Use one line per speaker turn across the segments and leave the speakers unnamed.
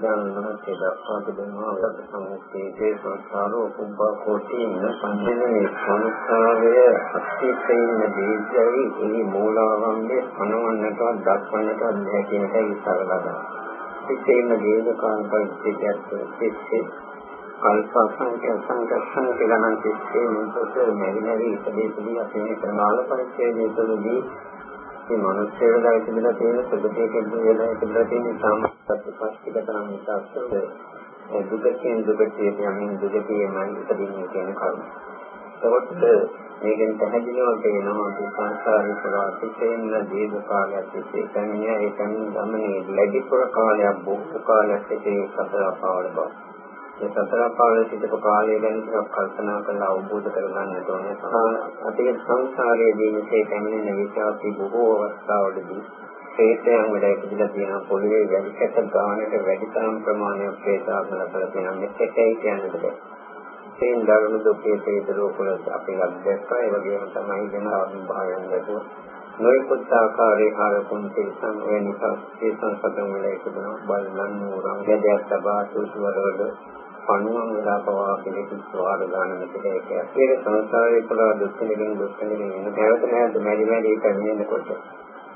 බුදුරජාණන් වහන්සේ දක්වා තිබෙනවා වද සම්මුතියේ සංස්කාරෝ කුම්භා කෝටින පංචමේ සංස්කාරය අත්‍යතේන දීජයි ඒ මූලාවන්ගේ අනවන්නට දක්වන්නට බැහැ කියන එකයි ඉස්සරලා සිතේන දේවකාන් පරිච්ඡේදයක් සිත්තේ කල්ප සංඛ්‍ය සංකස්සන කියලා නම් සිත්තේ මේක මෙරි මෙරි ඉපදෙදී අපි කරනාල පරිච්ඡේදයේ තුලදී මේ මිනිස්සුන්ට දැකලා තියෙන සුදුකේක කියලා ඉතිලා තියෙන සාමපත්‍ය පස්තික තරම් ඉස්සස්සද දුකකින් දුකට යමින් දුකේමයි ඉපදින්නේ කියන කරුණ. ඒකට මේකෙන් පැහැදිලිව පේනවා අපි සංසාරේ පුරා තිතෙන්න දීර්ඝ කාලයක් තිස්සේ කන්නේ ඒ කන්නේ ගමනේ ලැබිපුර කාලයක් බොහෝ කාලයක් තිස්සේ සතර පාවල බව. මේ සතර පාවල සිටපු කාලය ගැන ටිකක් කල්පනා කරලා අවබෝධ කරගන්න ඕනේ. අපේ සංසාරයේදී මේ කන්නේ විචාරති බොහෝ අවස්ථාවලදී ශේෂයන් වල ඉඳලා තියෙන පොළවේ වැඩි කැට ගානට වැඩි තරම් ප්‍රමාණයක් හේතාවල කරලා තියෙන මෙතෙකයි කියන්නේ බෑ. තේන් දරුණු දුකේ තේද රෝගවල අපි ලබ්ධක්කා ඒ වගේම තමයි වෙන අභිභාවයන් දැකුව. නොයෙකුත් ආකාරයේ කාලකුන් තිරසන් වෙන නිසා ඒ සංසතන් වල ඉතිබෙන බලන්න උරන් ගැදයක් තබා සූසුවරවල පණුවන් වෙලා පවා පිළිතුරු ස්වාර ගන්න මෙතන ඒක. ඇත්තේ සංසාරේ පුරා දුක් නිගෙන දුක් නිගෙන එන නැවත නැවත මෙලි මෙලි කමිනකොට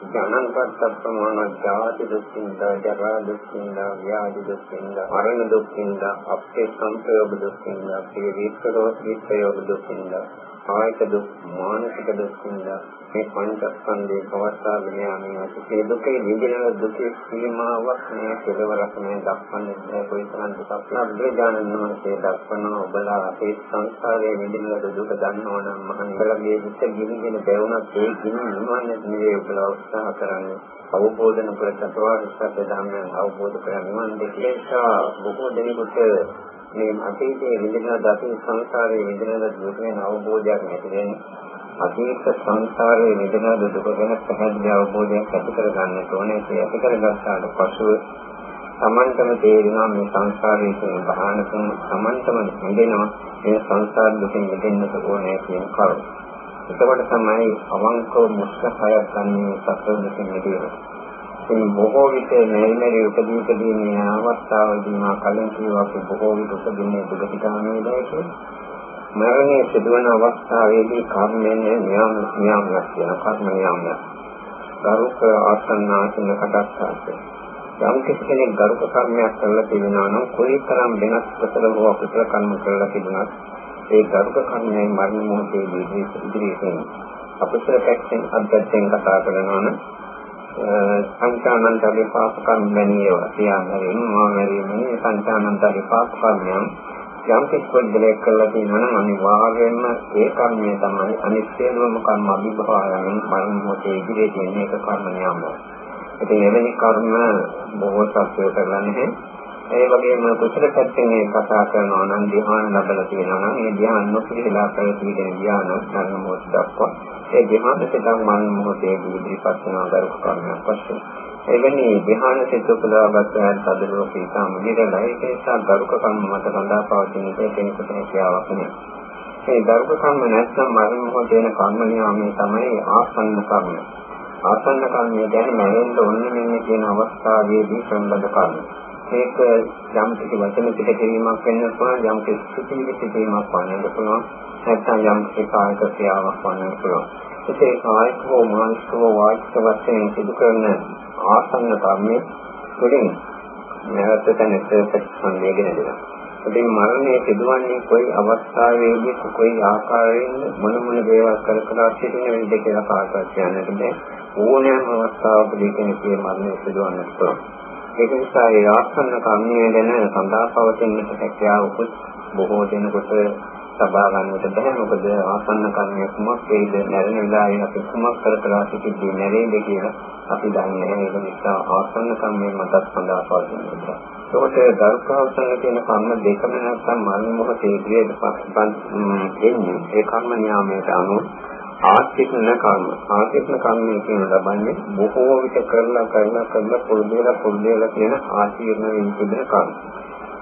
ජනන්පත් ප්‍රමාණ ජාති දුක්ඛින්දා ජරා දුක්ඛින්දා ව්‍යාධි දුක්ඛින්දා මරණ දුක්ඛින්දා අපේ සංප්‍රයෝග දුක්ඛින්දා පිය විස්තරෝ විස්තරෝග දුක්ඛින්දා කායික දුක් මානසික දුක්ඛින්දා මේ පංචස්කන්ධේ පවත්වාගෙන යාමේ ඇති දුකේ නිදින දුකේ සීමාවක් නෑ කෙලවරක් නෑ දක්වන්නේ නෑ කොයි තරම් දුකක් බුදුරජාණන් වහන්සේ දක්වනවා ඔබලා අපේ සංසාරයේ නිදින දුක දන්නවා නම් මහණිවලගේ හිත ගිනිගෙන බැවුනත් ඒ ගිනි නිවන්නේ නෙවෙයි ඔබලා උත්සාහ කරන්නේ. අවබෝධ නොකර චතුරාර්ය සත්‍ය ධර්මයන් අවබෝධ කරගන්න දෙකේසා බොහෝ දෙනෙකුට මේ අතීතයේ විඳින දකින සංසාරයේ විඳින දුක ගැන අවබෝධයක් නැති වෙන්නේ අතීත සංසාරයේ නිදන දුක ගැන පැහැදිලි අවබෝධයක් ඇති කර ගන්නට ඕනේ. ඒ ඇති කරගත්තාට පසුව සමන්තම තේරෙනවා මේ සංසාරයේ තියෙන බහානකම සමන්තම නිදෙනවා මේ සංසාර දුකෙන් මිදෙන්නට ඕනේ කියන කරුණ. එතකොට තමයි අවංකව මුස්කහයක් ගන්න සත්‍ය දුකෙන් මිදෙන්නේ. ඉතින් බොහෝ විට මෙරි මෙරි උපදී උපදී මේ අවස්ථාවේදී මා කලින් කිව්වා අපි බොහෝ විට උපදින්නේ දුක පිටාමේ දැයි මරණය සිදුවන අවස්ථාවේදී කර්මයෙන් නියම නියමයක් කියන කර්ම නියමයක්. ගරුක ආසන්නාසන කටස්සාස. යම් කෙනෙක් ගරුක කර්මයක් කරලා තිබෙනවා නම් කොයිතරම් වෙනස් කුසල හෝ අකුසල කර්ම කරලා තිබුණත් ඒ ගරුක කර්මයන් මරණ මොහොතේදී ඉදිරියට අකුසල පැත්තෙන් අද්දයෙන් කතා කරනවා නම් සංචානන්ත විපාක කර්ම වැනියව තියාගෙන මා මරීමේ සංචානන්ත විපාක කර්මයන් යම් කිසිවෙක් කළා තියෙනවා නම් අනිවාර්යයෙන්ම ඒ කර්මය තමයි අනිත් සියලුම කර්ම අභිභාවයෙන් මරණ මොහොතේ ඉදිරියේ තියෙන එක කර්ම නියමයි. ඉතින් එවැනි කර්ම බොහෝ සත්‍යය කරලා නැහැ. ඒ වගේම කුසල පැත්තෙන් මේ කතා කරනවා නම් ධ්‍යාන ලැබලා තියෙනවා නම් ඒ ධ්‍යාන නොපිළිලා පැවතිගෙන ධ්‍යාන මරණ මොහොත දක්වා ඒ ධ්‍යාන සිතක් මරණ මොහොතේ ඉදිරිපත් වෙන ආකාරක කර්මයක් වශයෙන් එවැනි ධ්‍යාන සිත උපදවාගත් සදලෝ සීතම නිරලයි ඒ නිසා ගරුක කර්ම මත සඳහා පවතින එක කෙනෙකුට හැකියාවක් නෑ. මේ ගරුක කර්ම නැත්නම් මරණ මොහොතේ වෙන කර්ම නියාමයේ තමයි ආසන්න කර්ම. ආසන්න කර්මය කියන්නේ මරෙන්න ඕනේ මෙන්න කියන අවස්ථාවේදී සම්බන්ධ කර්ම. මේක යම් කිසි වචන පිට කිරීමක් වෙන්න පුළුවන් යම් කිසි සිතිවිලි සිටීමක් වන්නත් පුළුවන් නැත්නම් යම් කිසි කායික ක්‍රියාවක් වන්නත් පුළුවන්. ඒ කායික හෝ මානසික හෝ වාචික වශයෙන් සිදු කරන ආසන්න කර්මයේ තුළින් නැවත තැනට සංවේගන දෙනවා. ඉතින් මරණය සිදුවන්නේ කොයි අවස්ථාවේදී කොයි ආකාරයෙන් මොන මොන දේවල් කර කර සිටින වෙලද කියලා කාටවත් කියන්නට බෑ. ඕනෑම අවස්ථාවකදී කෙනෙකුගේ මරණය සිදුවන්නත් පුළුවන්. ඒක නිසා ඒ ආසන්න කර්මය ගැන සඳහා පවතින හැකියාවකුත් බොහෝ දෙනෙකුට සබා ගන්නට බෑ මොකද ආසන්න කර්මය කුමක් වේද නැරෙන වෙලාවේ අපි කුමක් කර කර සිටින්නේ නැරෙයිද කියලා අපි දන්නේ නැහැ. ඒක නිසා ආසන්න කර්මය මතත් සඳහා පවතිනවා ඒකට දරුකාවසන කියන කර්ම දෙකම නැත්නම් මරණ මොහොතේ ඉදිරියට එන්නේ ඒ කර්ම නියාමයට අනුව ආර්ථිකන කර්ම. ආර්ථිකන කර්මය කියන ලබන්නේ බොහෝ විට කරලා කරලා කරලා පුරුදුලා පුරුදුලා කියන ආශීර්ණ වෙන කර්ම.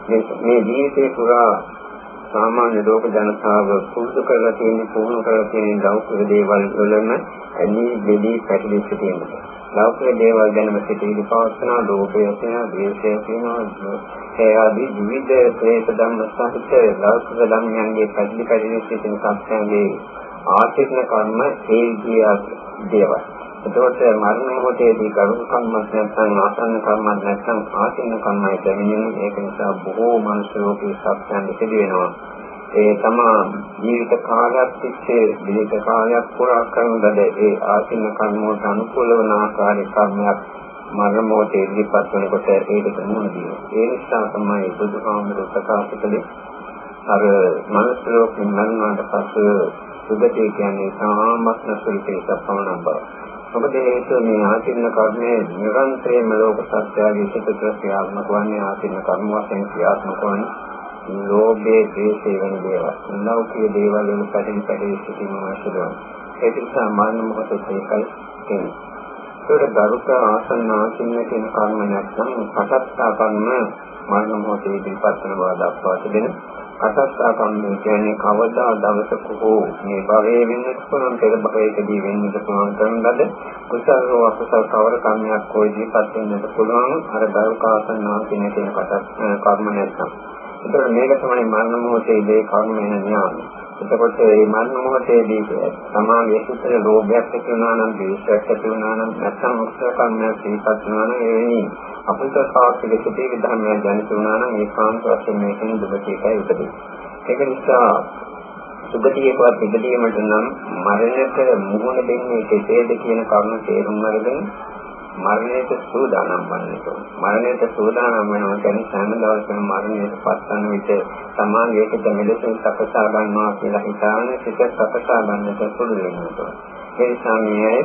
මේ ජීවිතේ පුරා සාමාන්‍ය ලෝක ජනතාව පුරුදු කරලා තියෙන පුහුණු කරලා තියෙන ලෞකික දේවල් වලම ඇලී බෙලී පැටලී සිටිනවා. ලෞකික දේවල් ගැනම සිටිවිලි පවත්වන ලෝභය තියෙනවා, ද්වේෂය තියෙනවා, ඒ ආදී විවිධ ක්ලේශ ධර්ම සහිත ලෞකික ධර්මයන්ගේ පැහැදිලි පැහැදිලි සිටින සත්‍යයේ ආචිර්ණ කර්ම ඒ විදිය දේවල්. එතකොට මරණ මොහොතේදී කරුණ කර්මයක් නැත්නම් ආසන්න කර්මයක් නැත්නම් ආචිර්ණ කර්මයි දැනෙන්නේ ඒක නිසා බොහෝ මනුෂ්‍ය ලෝකේ සත්‍යයන් සිදු වෙනවා. ඒ තමා ජීවිත කාලයක් තිස්සේ දීර්ඝ කාලයක් පුරා කරන ලද ඒ ආසින්න කර්මවලට අනුකූල වන ආකාරයේ කර්මයක් මරණ මොහොතේ ඉදිරිපත් වෙනකොට ඒකට මුහුණ දෙනවා. ඒ නිසා තමයි බුදුහාමුදුරුවෝ ප්‍රකාශ කළේ අර මනුස්ස ලෝකෙන් මරණයට පසු සුගතිය කියන්නේ සාමත්ම සුළුකේ සපමණ බව. මොකද හේතුව මේ ආසින්න කර්මයේ නිරන්තරයෙන්ම ලෝක සත්‍යයේ සිට ක්‍රියාත්මක වන්නේ ආසින්න කර්ම වශයෙන් ක්‍රියාත්මක වන්නේ ලෝභයේ ද්වේෂයේ වෙන දේවල්. ලෞකික දේවල් වල පැටලි පැටලි සිටින අවශ්‍යයි. ඒක නිසා මාන මොහොතේ ඒකයි කියන්නේ. ඒකට ගරුක ආසන්න ආසින්න කියන කර්ම නැත්නම් පටත්තා කර්ම මාන මොහොතේ ඉදිරිපත් කරන බව දක්වා තිබෙන. පටත්තා කර්ම කියන්නේ කවදා දවසක හෝ මේ භවයේ වෙන්නත් පුළුවන් පෙර භවයකදී වෙන්නත් පුළුවන් කරන ලද කුසල හෝ අකුසල කවර කර්මයක් හෝ ඉදිරිපත් වෙන්නත් පුළුවන් අර ගරුක ආසන්න ආසින්න කියන පටත් කර්ම නැත්නම් ඒතර මේක තමයි මරණ මොහොතේදී කර්ම වෙන ඥානය. එතකොට මේ මරණ මොහොතේදී සමාගයේ සිතේ ලෝභයක් ඇති වුණා නම්, ද්වේෂයක් ඇති වුණා නම්, නැත්නම් උත්සව කර්මයක් සිහිපත් වුණා නම් එවැනි අපිට සාක්ෂි සිතේ ධර්මයක් ජනිත වුණා නම් ඒකාන්ත වශයෙන් මේකෙන් දුකේකයි උපදී. ඒක නිසා සුගතියකවත් ඉදීමට නම් මරණයට මුහුණ දෙන්නේ කෙසේද කියන කරුණ තේරුම් අරගෙන මරණයට සූදානම් වන්නට ඕන. මරණයට සූදානම් වෙනවා කියන්නේ සෑම දවසකම මරණයට පත්වන විට සමාගයකට මෙලෙසින් සකසා ගන්නවා කියලා හිතාන සිත සකසා ගන්නට පුළුවන් වෙනවා. ඒ නිසා මේ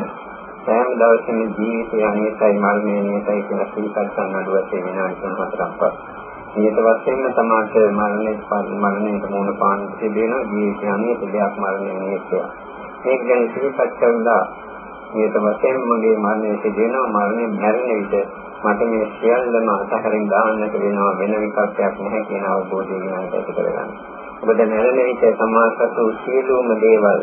සෑම දවසෙම ජීවිතය අනිත්‍යයි මරණය නියතයි කියලා සිහිපත් ගන්න අඩුවසේ විනාඩි 3-4ක් පස්සේ. නියත වශයෙන්ම තමයි මරණයට මරණයට මුහුණ පාන්න තිබෙන ජීවිතය අනිත්‍ය දෙයක් මරණය නියතයි. මේක ගැන සිහිපත් කරලා මේක වශයෙන් මගේ මරණය සිදෙනවා මරණය මැරෙන විට මට මේ සියල්ලම අතහරින් දාන්නට වෙනවා වෙන විකල්පයක් නැහැ කියන අවබෝධය ගැන ඇති කරගන්න. ඔබද මැරෙන විට සමාසතු සියලුම දේවල්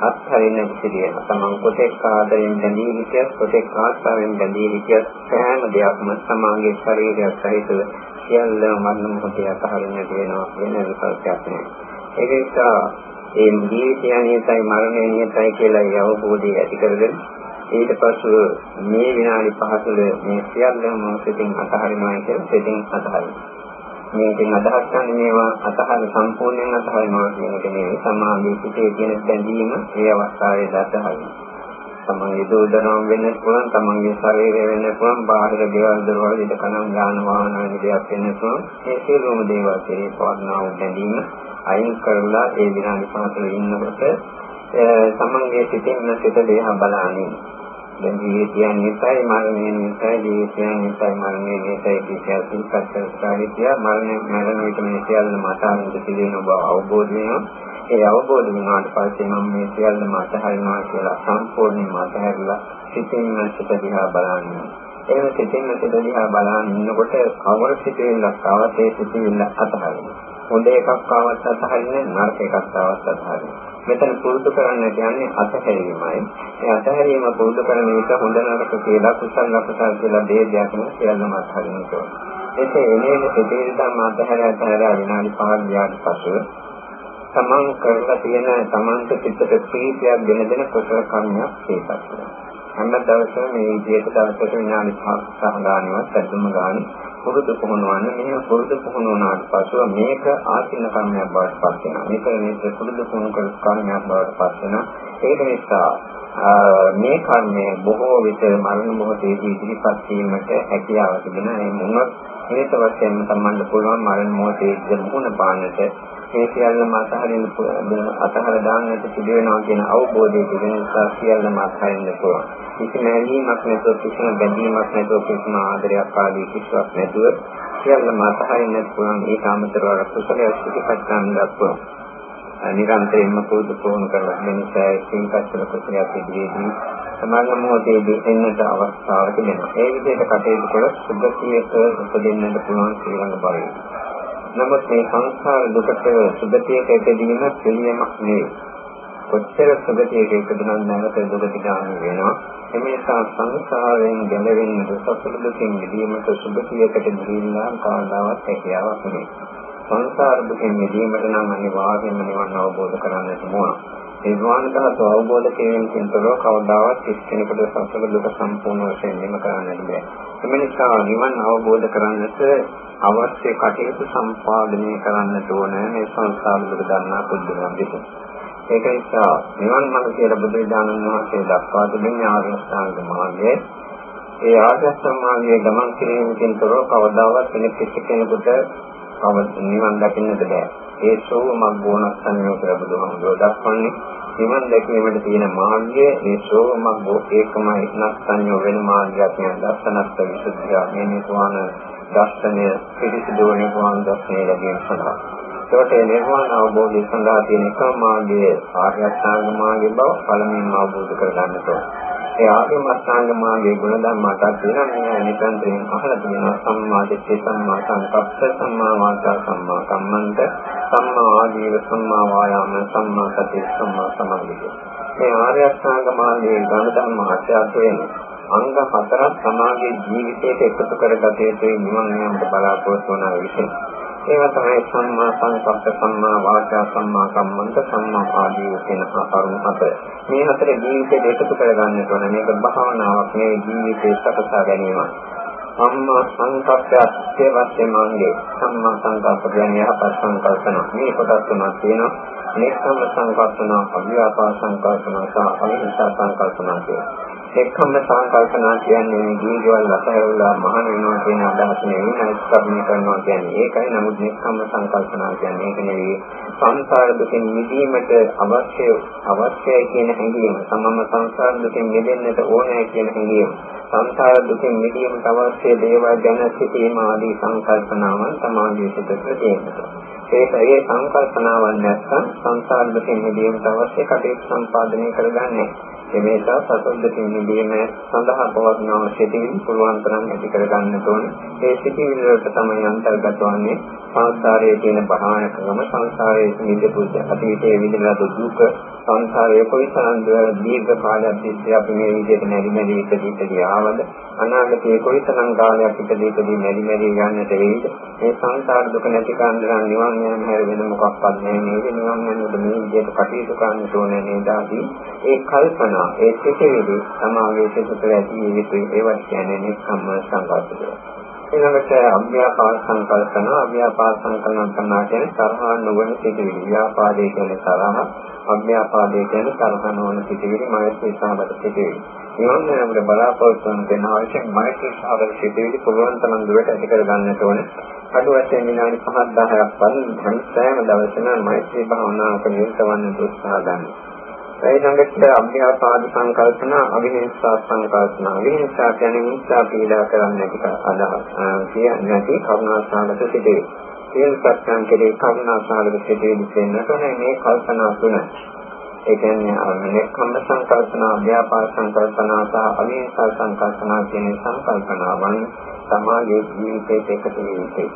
අත්හරින්න සිටින තමන් කොටෙක් ආදරෙන් බැඳී හිටියත් කොටෙක් ආස්තාවෙන් බැඳී හිටියත් සෑම දෙයක්ම සමාගයේ ශරීරය සහිත සියල්ලම මරණ මොහොතේ අතහරින්නට වෙනවා වෙන විකල්පයක් නැහැ. ඒක නිසා ඒ ජීවිතය නියතයි මරණය නියතයි කියලා අවබෝධය ඇති කරගෙන ඊට පස්ව මේ විනාඩි 5 තුළ මේ සියල්ලම සිතින් අතහරිනවා කියලා සිතින් අතහරිනවා. මේකෙන් අදහස් ගන්න මේවා අතහර සම්පූර්ණයෙන් අතහරිනවා කියන එක නෙවෙයි. සමාධියේ සිටේ තියෙන බැඳීම ඒ අවස්ථාවේ දතහරිනවා. තමන්ගේ දෝදනම් වෙන්න පුළුවන් තමන්ගේ ශරීරය වෙන්න පුළුවන් බාහිර දේවල් දරවල ඉද කනම් යාන වාහන වෙන දෙයක් වෙන්න පුළුවන්. මේ සියලුම දේවල් කෙරේ පවර්ණා වූ බැඳීම අයින් කරලා ඒ විනාඩි 5 ඉන්නකොට තමන්ගේ සිතින් සිත දෙහා බලන්නේ දැන් ජීවිතයන් නිසයි මරණය නිසයි ජීවිතයන් නිසයි මරණය නිසයි කියලා සිතත් කරලා මරණය මරණ විට මේ සියල්ල මතාවෙන් පිළිගෙන ඔබ අවබෝධ වෙනවා ඒ අවබෝධ වුණාට පස්සේ මම මේ සියල්ලම අතහරිනවා කියලා සම්පූර්ණයෙන්ම අතහැරලා සිතින් සිත දිහා බලන්නේ එහෙම සිතින් සිත දිහා බලන ඉන්නකොට කවර සිතෙල්ලක් ආවත් ඒ සිතෙල්ල අතහරිනවා හොඳ එකක් ආවත් අතහරින්නේ නරක එකක් ආවත් අතහරින්නේ. මෙතන පුරුදු කරන්න කියන්නේ අතහැරීමයි. ඒ අතහැරීම පුරුදු කරන විට හොඳ නරක කියලා කුසල අකුසල කියලා දෙයක් නෙවෙයි සියල්ලම අතහරින්න ඕනේ. ඒකේ එනේන සිතේ ධර්ම අතහැර අතහැර විනාඩි 5 ගියාට පසු තමන් කරලා තියෙන තමන්ට පිටට ප්‍රීතියක් දෙන දෙන කුසල කර්මයක් ඒකත් වෙනවා. හැම දවසම මේ විදිහට දවසට විනාඩි 5ක් සහ ගානවත් අදුම ගාන පුරුදු පුහුණුවන්න මෙහෙම පුරුදු පුහුණුවනාට පසුව මේක ආසින්න කර්මයක් බවට පත් වෙනවා. මේක මේ පුරුදු පුහුණු කර කර්මයක් බවට පත් වෙනවා. ඒක නිසා මේ කර්මය බොහෝ විට මරණ මොහොතේදී ඉදිරිපත් වීමට හැකියාව තිබෙන ඒ මොනොත් හේත වශයෙන් තමයි පුළුවන් මරණ මොහොතේදී මුහුණ පාන්නට ඒ සියල්ලම අතහරින්න අතහර දාන්නට සිදු වෙනවා කියන අවබෝධය තිබෙන නිසා සියල්ලම අත්හරින්න පුළුවන්. කිසිම ඇලීමක් නැතුව කිසිම බැඳීමක් නැතුව කිසිම ආදරයක් ආදී කිසිවක් නැතුව සියල්ලම අතහරින්න පුළුවන් ඒක අමතරව කුසලයේ සිටිපත් ගන්නත් පුළුවන්. නිරන්තරයෙන්ම පුරුදු පුහුණු කරලා මේ නිසා සිංකස්සල කුසලයක් ඉදිරියේදී සමාන මොහොතේදී එන්නට අවස්ථාවක් දෙනවා. ඒ විදිහට කටයුතු කළොත් සුභසියක උපදින්නට පුළුවන් ශ්‍රී ලංක බලය. නමුත් මේ සංසාර දුකට සුගතියක ඉපදීම පිළියමක් නෙවෙයි. කොච්චර සුගතියක ඉපදුනත් නැවත දුගති ගාමී වෙනවා. එමේසා සංසාරයෙන් ගැලවෙන්න සසර දුකින් මිදීමට සුගතියකට ගිහිල්ලා කාදාවත් හැකියාවක් නෙමෙයි. සංසාර දුකින් මිදීමට නම් අනිවාර්යයෙන්ම නිවන් අවබෝධ කරගන්නට ඕන. ඒ නිවන් ධාතු අවබෝධ කිරීමෙන් තොරව කවදාවත් කිසි කෙනෙකුට සසර දුක සම්පූර්ණ වශයෙන් නිම කරන්නට බැහැ. එම නිසා නිවන් අවබෝධ කරගන්නට අවශ්‍ය කටයුතු සම්පාදනය කරන්නට ඕන මේ සංසාර දුක දන්නා පුදුමයක් විසින්. ඒක නිසා නිවන් මඟ කියලා බුදුරජාණන් වහන්සේ දක්වා තිබෙන ආර්ය අෂ්ටාංග මාර්ගයේ ඒ ආර්ය අෂ්ටාංග මාර්ගයේ ගමන් කිරීමකින් තොරව කවදාවත් කෙනෙක් කිසි කෙනෙකුට නිවන් දකින්නට බෑ. ඒ සෝමක් ගෝණක් සංයෝග කියලා බුදුහාමුදුරුවෝ දක්වන්නේ නිවන් දැකීමට තියෙන මාර්ගය ඒ සෝමක් ගෝ ඒකමයි නක් සංයෝග වෙන මාර්ගයක් නේ. දර්ශනස්ත විසුද්ධිය මේ නිර්වාණ දර්ශනය පිළිසිදු නිර්වාණ දර්ශනය ලැබීම සඳහා. ඒකට නිර්වාණ අවබෝධය සඳහා තියෙන එකම මාර්ගය ආර්ය අෂ්ටාංග මාර්ගය බව පළමුවෙන් අවබෝධ කරගන්නට ඕනේ. ඒ ආර්ය අෂ්ටාංග මාර්ගයේ ගුණධර්ම අටක් තියෙනවා. මේ නිකන්තරින් අහලා තියෙනවා. සම්මා දිට්ඨි සම්මා සංකප්ප සම්මා වාචා සම්මා කම්මන්ත සම්මා ආජීව සම්මා වායාම සම්මා සති සම්මා සමාධි මේ ආර්ය අෂ්ටාංග මාර්ගයේ ගුණධර්ම අටක් වෙනවා අංග හතරක් සමාජයේ ජීවිතයට එකතු කරගත යුතුයි නිවන් යාමට බලාපොරොත්තු වන විශේෂ ඒවා තමයි සම්මා සංකප්ප සම්මා වාචා සම්මා කම්මන්ත සම්මා ආජීව කියන කරුණු හතර. මේ හතර ජීවිතයට එකතු කරගන්න ඕන. මේක භාවනාවක් නෙවෙයි ජීවිතේ සකසා ගැනීම. සම්මා සංකප්පය අත්‍යවශ්‍ය මාර්ගය. සම්මා සංකප්ප කියන්නේ යහපත් සංකල්පන. මේ කොටස් තුනක් තියෙනවා. නික්කම් සංකල්පන, අභ්‍යාපා සංකල්පන සහ අවිහිංසා සංකල්පන කියලා. එක්කම සංකල්පනා කියන්නේ ජීවිතවල රසයවලා මහාන වෙනවා කියන අදහස නෙවෙයි නයිස්කරණය කරනවා කියන්නේ ඒකයි. නමුත් එක්කම සංකල්පනා කියන්නේ ඒක නෙවෙයි. සංසාර දුකින් මිදීමට අවශ්‍ය අවශ්‍යයි කියන හැඟීම. සමම සංසාර දුකින් මිදෙන්නට ඕනෑ කියන හැඟීම. සංසාර දුකින් මිදීමට අවශ්‍ය දේවල් ගැන සිතීම ආදී සංකල්පනාවන් සමාජයේ සිට තියෙනවා ඒක ඒ සංකල්පනාවන් නැත්නම් සංසාර දුකින් මිදීමට අවශ්‍ය කටයුතු සම්පාදනය කරගන්නේ. එමේසා සසුන්දකින් මිදීම සඳහා පවත්නා සිටින් පුළුවන් තරම් ඇති කර ගන්නට ඕනේ. ඒ සිටින් වලට තමයි අන්තර්ගත වන්නේ සංසාරයේ තියෙන භයානකම සංසාරයේ නිදපු අතීතයේ විඳලා දුක සංසාරයේ කොයිතරම් දීර්ඝ කාලයක් තිස්සේ අපි මේ විදිහට නැරි නැරි ඉපදිට ආවද අනාගතයේ කොයිතරම් කාලයක් ඉපදිටදී නැරි නැරි යන්නට වෙයිද මේ සංසාර දුක නැති කරන්න නිවන් යන හැර වෙන මොකක්වත් නැහැ නේද නිවන් යනකොට මේ විදිහට කටයුතු කරන්න ඕනේ නේද ඒ කල්පනා කරනවා ඒ සිතේදී සමාගයේ සිතට ඇති යුතු ඒවත් කියන්නේ නික්කම්ම සංකල්පය. ඊළඟට අභ්‍යාපාද සංකල්පන අභ්‍යාපාද සංකල්පන කරනවා කියන්නේ තරහ නොවන සිටිවිලි. ව්‍යාපාදයේ කියන්නේ තරහ, අභ්‍යාපාදයේ කියන්නේ තරහ නොවන සිටිවිලි, මෛත්‍රී සාගත සිටිවිලි. නිවන් යනකොට බලාපොරොත්තු වෙන අවශ්‍ය මෛත්‍රී සාගත සිටිවිලි පුළුවන් තරම් දුරට ඇති කර ගන්නට ඕනේ. අඩු වශයෙන් විනාඩි 5 10ක් වන් හැම දවසම මෛත්‍රී භාවනාවක නිරත වන්න උත්සාහ ගන්නවා. ඊළඟට අභ්‍යාපාද සංකල්පන අවිහිංසා සංකල්පන අවිහිංසා කියන්නේ හිංසා පීඩා කරන්නේ නැති අදහස් කියන්නේ නැති කරුණාසාගත සිටේ. සියලු සත්‍යයන් කෙරේ කරුණාසාගත සිටේ දෙන්නට මේ කල්පනා තුන. ඒ කියන්නේ අනෙක්කම් සංකල්පන අභ්‍යාපාද සංකල්පන සහ අවිහිංසා සංකල්පන කියන සංකල්පනාවන් සමාජයේ ජීවිතයට එකතු වෙන්නේ.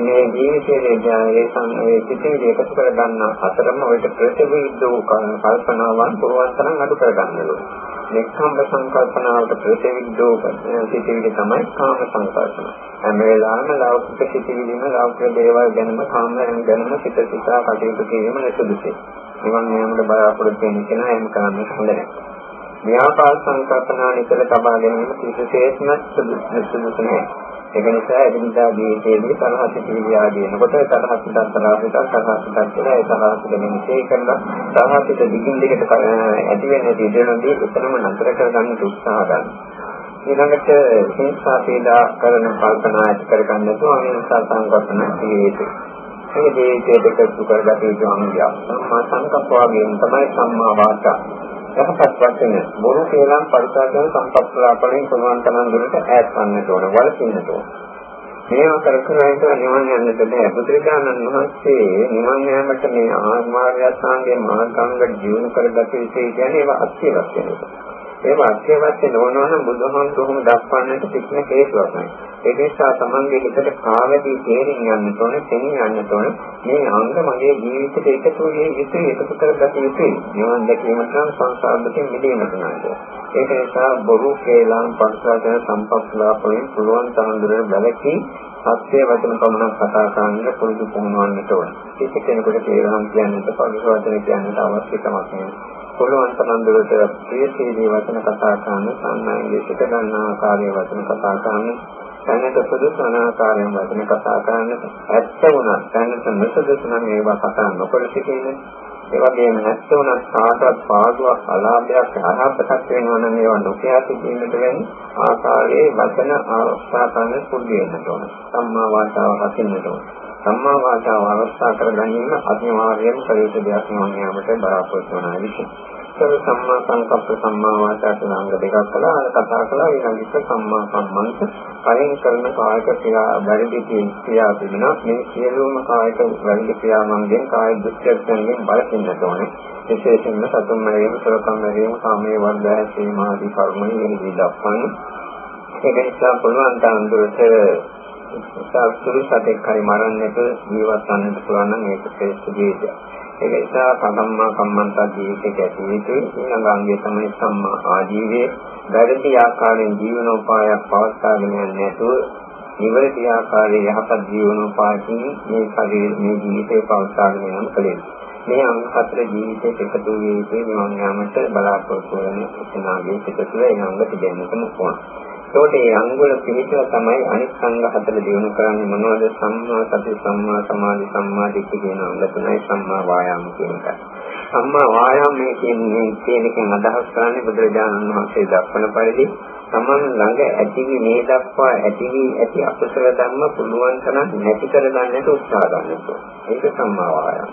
මේ ජීවිතයේ ඒ සංයේ සිටිවිලි එකතු කර ගන්න අතරම ඔයිට ප්‍රතිවිරුද්ධ වූ කල්පනාවන් පුරවන් තරම් අඩු කර ගන්නලු. නික්ඛම්බ සංකල්පනාවට ප්‍රතිවිරුද්ධ වූ සිටිවිලි තමයි කාම සංකල්පන. හැම වෙලාවෙම ලෞකික සිටිවිලිම ලෞකික දේවල් ගැනම කාමයන් ගැනම සිත සිතා කටයුතු කිරීම නැසුදුසේ. නිවන් යාමට බලාපොරොත්තු වෙන කෙනා එහෙම කරන්නේ හොඳ නැහැ. ව්‍යාපාර සංකල්පනා නිතර තබා ගැනීම කිසිසේත්ම සුදුසු නැහැ. ඒක නිසා එදිනදා ජීවිතයේදී තරහ සිටිවිලි ආදී එනකොට තරහ සිතක් තරහ සිතක් තරහ සිතක් කියලා ඒ තරහ සිත මෙසේ කරලා තරහ සිත දිගින් දිගට ඇති වෙන දිදෙනදී එතනම නතර කරගන්න උත්සාහ ගන්න. ඊළඟට හිංසා පීඩා කරන කල්පනා ඇති කරගන්න තුවා හිංසා සංකල්පන පිළිවෙත. මේ ජීවිතයට එකතු කරගත යුතු අංගයක්. සම්මා සංකප්ප වගේම තමයි සම්මා වාචා. යහපත් වචන බොරු කියලා පරිසරයෙන් සම්පත්ලාපණයෙන් පුළුවන් තරම් දුරට ඈත් වන්නට ඕන වලකින්නට ඕන. මේවා කර කර හිටලා නිවන් යන්නට බෑ. බුදුරජාණන් වහන්සේ නිවන් යාමට මේ ආත්මාර්ය සංගේ මාර්ගාංග ජීවන කරගත යුතුයි කියන්නේ ඒවා අත්‍යවශ්‍ය වෙනවා ඒව අත්‍යවශ්‍ය නොවනවා නම් බුදුහාම කොහොම දක්වන්නට කිසිම හේතුවක් නැහැ. ඒ නිසා තමන්ගේ හිතට කාවැදී තේරින් යන්න ඕනේ, තෙමින් යන්න ඕනේ. මේ අංග මගේ ජීවිතයට එකතු වෙන්නේ යුතුයි, එකතු කරගත යුතුයි. නිවන් දැකීමට නම් සංසාරයෙන් මිදීමට නම්. ඒක නිසා බොරු කේලම් පස්සාදන සම්පත්ලාපයෙන් පුළුවන් තරම් දුරට බැලකී සත්‍ය වචන පමණක් කතා කරන්න පුරුදු පුහුණුවන්නට ඕන. කිසි කෙනෙකුට කේලම් කියන්නට, පරිස වචන කියන්නට අවශ්‍ය කමක් නැහැ. පුළුවන් තරම් දුරට ප්‍රියශීලී වචන කතා කරන්න, සම්මානයේ සිට ගන්න ආකාරයේ වචන කතා කරන්න, දැනට සුදුසු අනාකාරයෙන් වචන කතා කරන්න, ඇත්ත වුණා දැනට නොසුදුසු නම් ඒවා කතා නොකර සිටින්න. ඒ වගේම නැත්ත වුණත් කාටවත් පාඩුවක් අලාභයක් අරහපතක් වෙනවා නම් ඒවා නොකිය සිටීමට වෙන ආකාරයේ වචන ආරක්ෂා කරන්න පුරුදු වෙන්න ඕන. සම්මා වාචාව රකින්නට ඕන. සම්මා වාචාව ආරක්ෂා කර ගැනීම අනිවාර්යයෙන්ම කළ යුතු දෙයක් නොවන්නට බලාපොරොත්තු වන විදිහ. ඒක සම්මා සංකප්ප සම්මා වාචා කියන අංග දෙකක් කළා. කතා කළා ඊළඟට සම්මා සම්මන්ත කලින් කරන කායික ක්‍රියා වැරදි ක්‍රියා තිබෙනවා මේ සියලුම කායික වැරදි ක්‍රියාවන්ගෙන් කාය දුක්ඛයෙන් බලපින්නට ඕනේ. විශේෂයෙන්ම සතුන් මැරීම සලකම් මැරීම කාමයේ වර්ධය සීම ආදී කර්මණි වෙනදී දක්වන්නේ. ඒක නිසා පුළුවන් තරම් දුරට සතුරු සතෙක් හරි මරන්නට ජීවත් වන්නට පුළුවන් නම් ඒක ශ්‍රේෂ්ඨ ජීවිතයක්. ඒක නිසා සම්මා කම්මන්ත ජීවිතයක ඇති යුතුයි ඊළඟ අංගය තමයි සම්මා ආජීවයේ. වැරදි ආකාරයෙන් ජීවනෝපායක් පවත්වාගෙන යන්නේ නැතුව නිවැරදි ආකාරයේ යහපත් ජීවනෝපායකින් මේ ශරීර මේ ජීවිතය පවත්වාගෙන යන කලේ මේ අංග හතර ජීවිතයට එකතු වී ඉති නිවන් යාමට බලාපොරොත්තු වන කෙනාගේ සිත තුළ ඒ අංග තිබෙන්නටම ඕන. ඒකට මේ අංගවල පිළිතුර තමයි අනිත් සංඝ හතර දිනු කරන්නේ මොනවද සම්මා සති සම්මා සමාධි සම්මා දිට්ඨි කියන අංග තුනයි සම්මා වායාම කියන එක. සම්මා වායාමයේ කියන්නේ කියන එකෙන් අදහස් කරන්නේ බුදුරජාණන් වහන්සේ දක්වන පරිදි තමන් ළඟ ඇතිවි මේ දක්වා ඇතිවි ඇති අකුසල ධර්ම පුළුවන් තරම් නැති කර ගන්නට උත්සාහ ගන්නවා. ඒක සම්මා වායාම.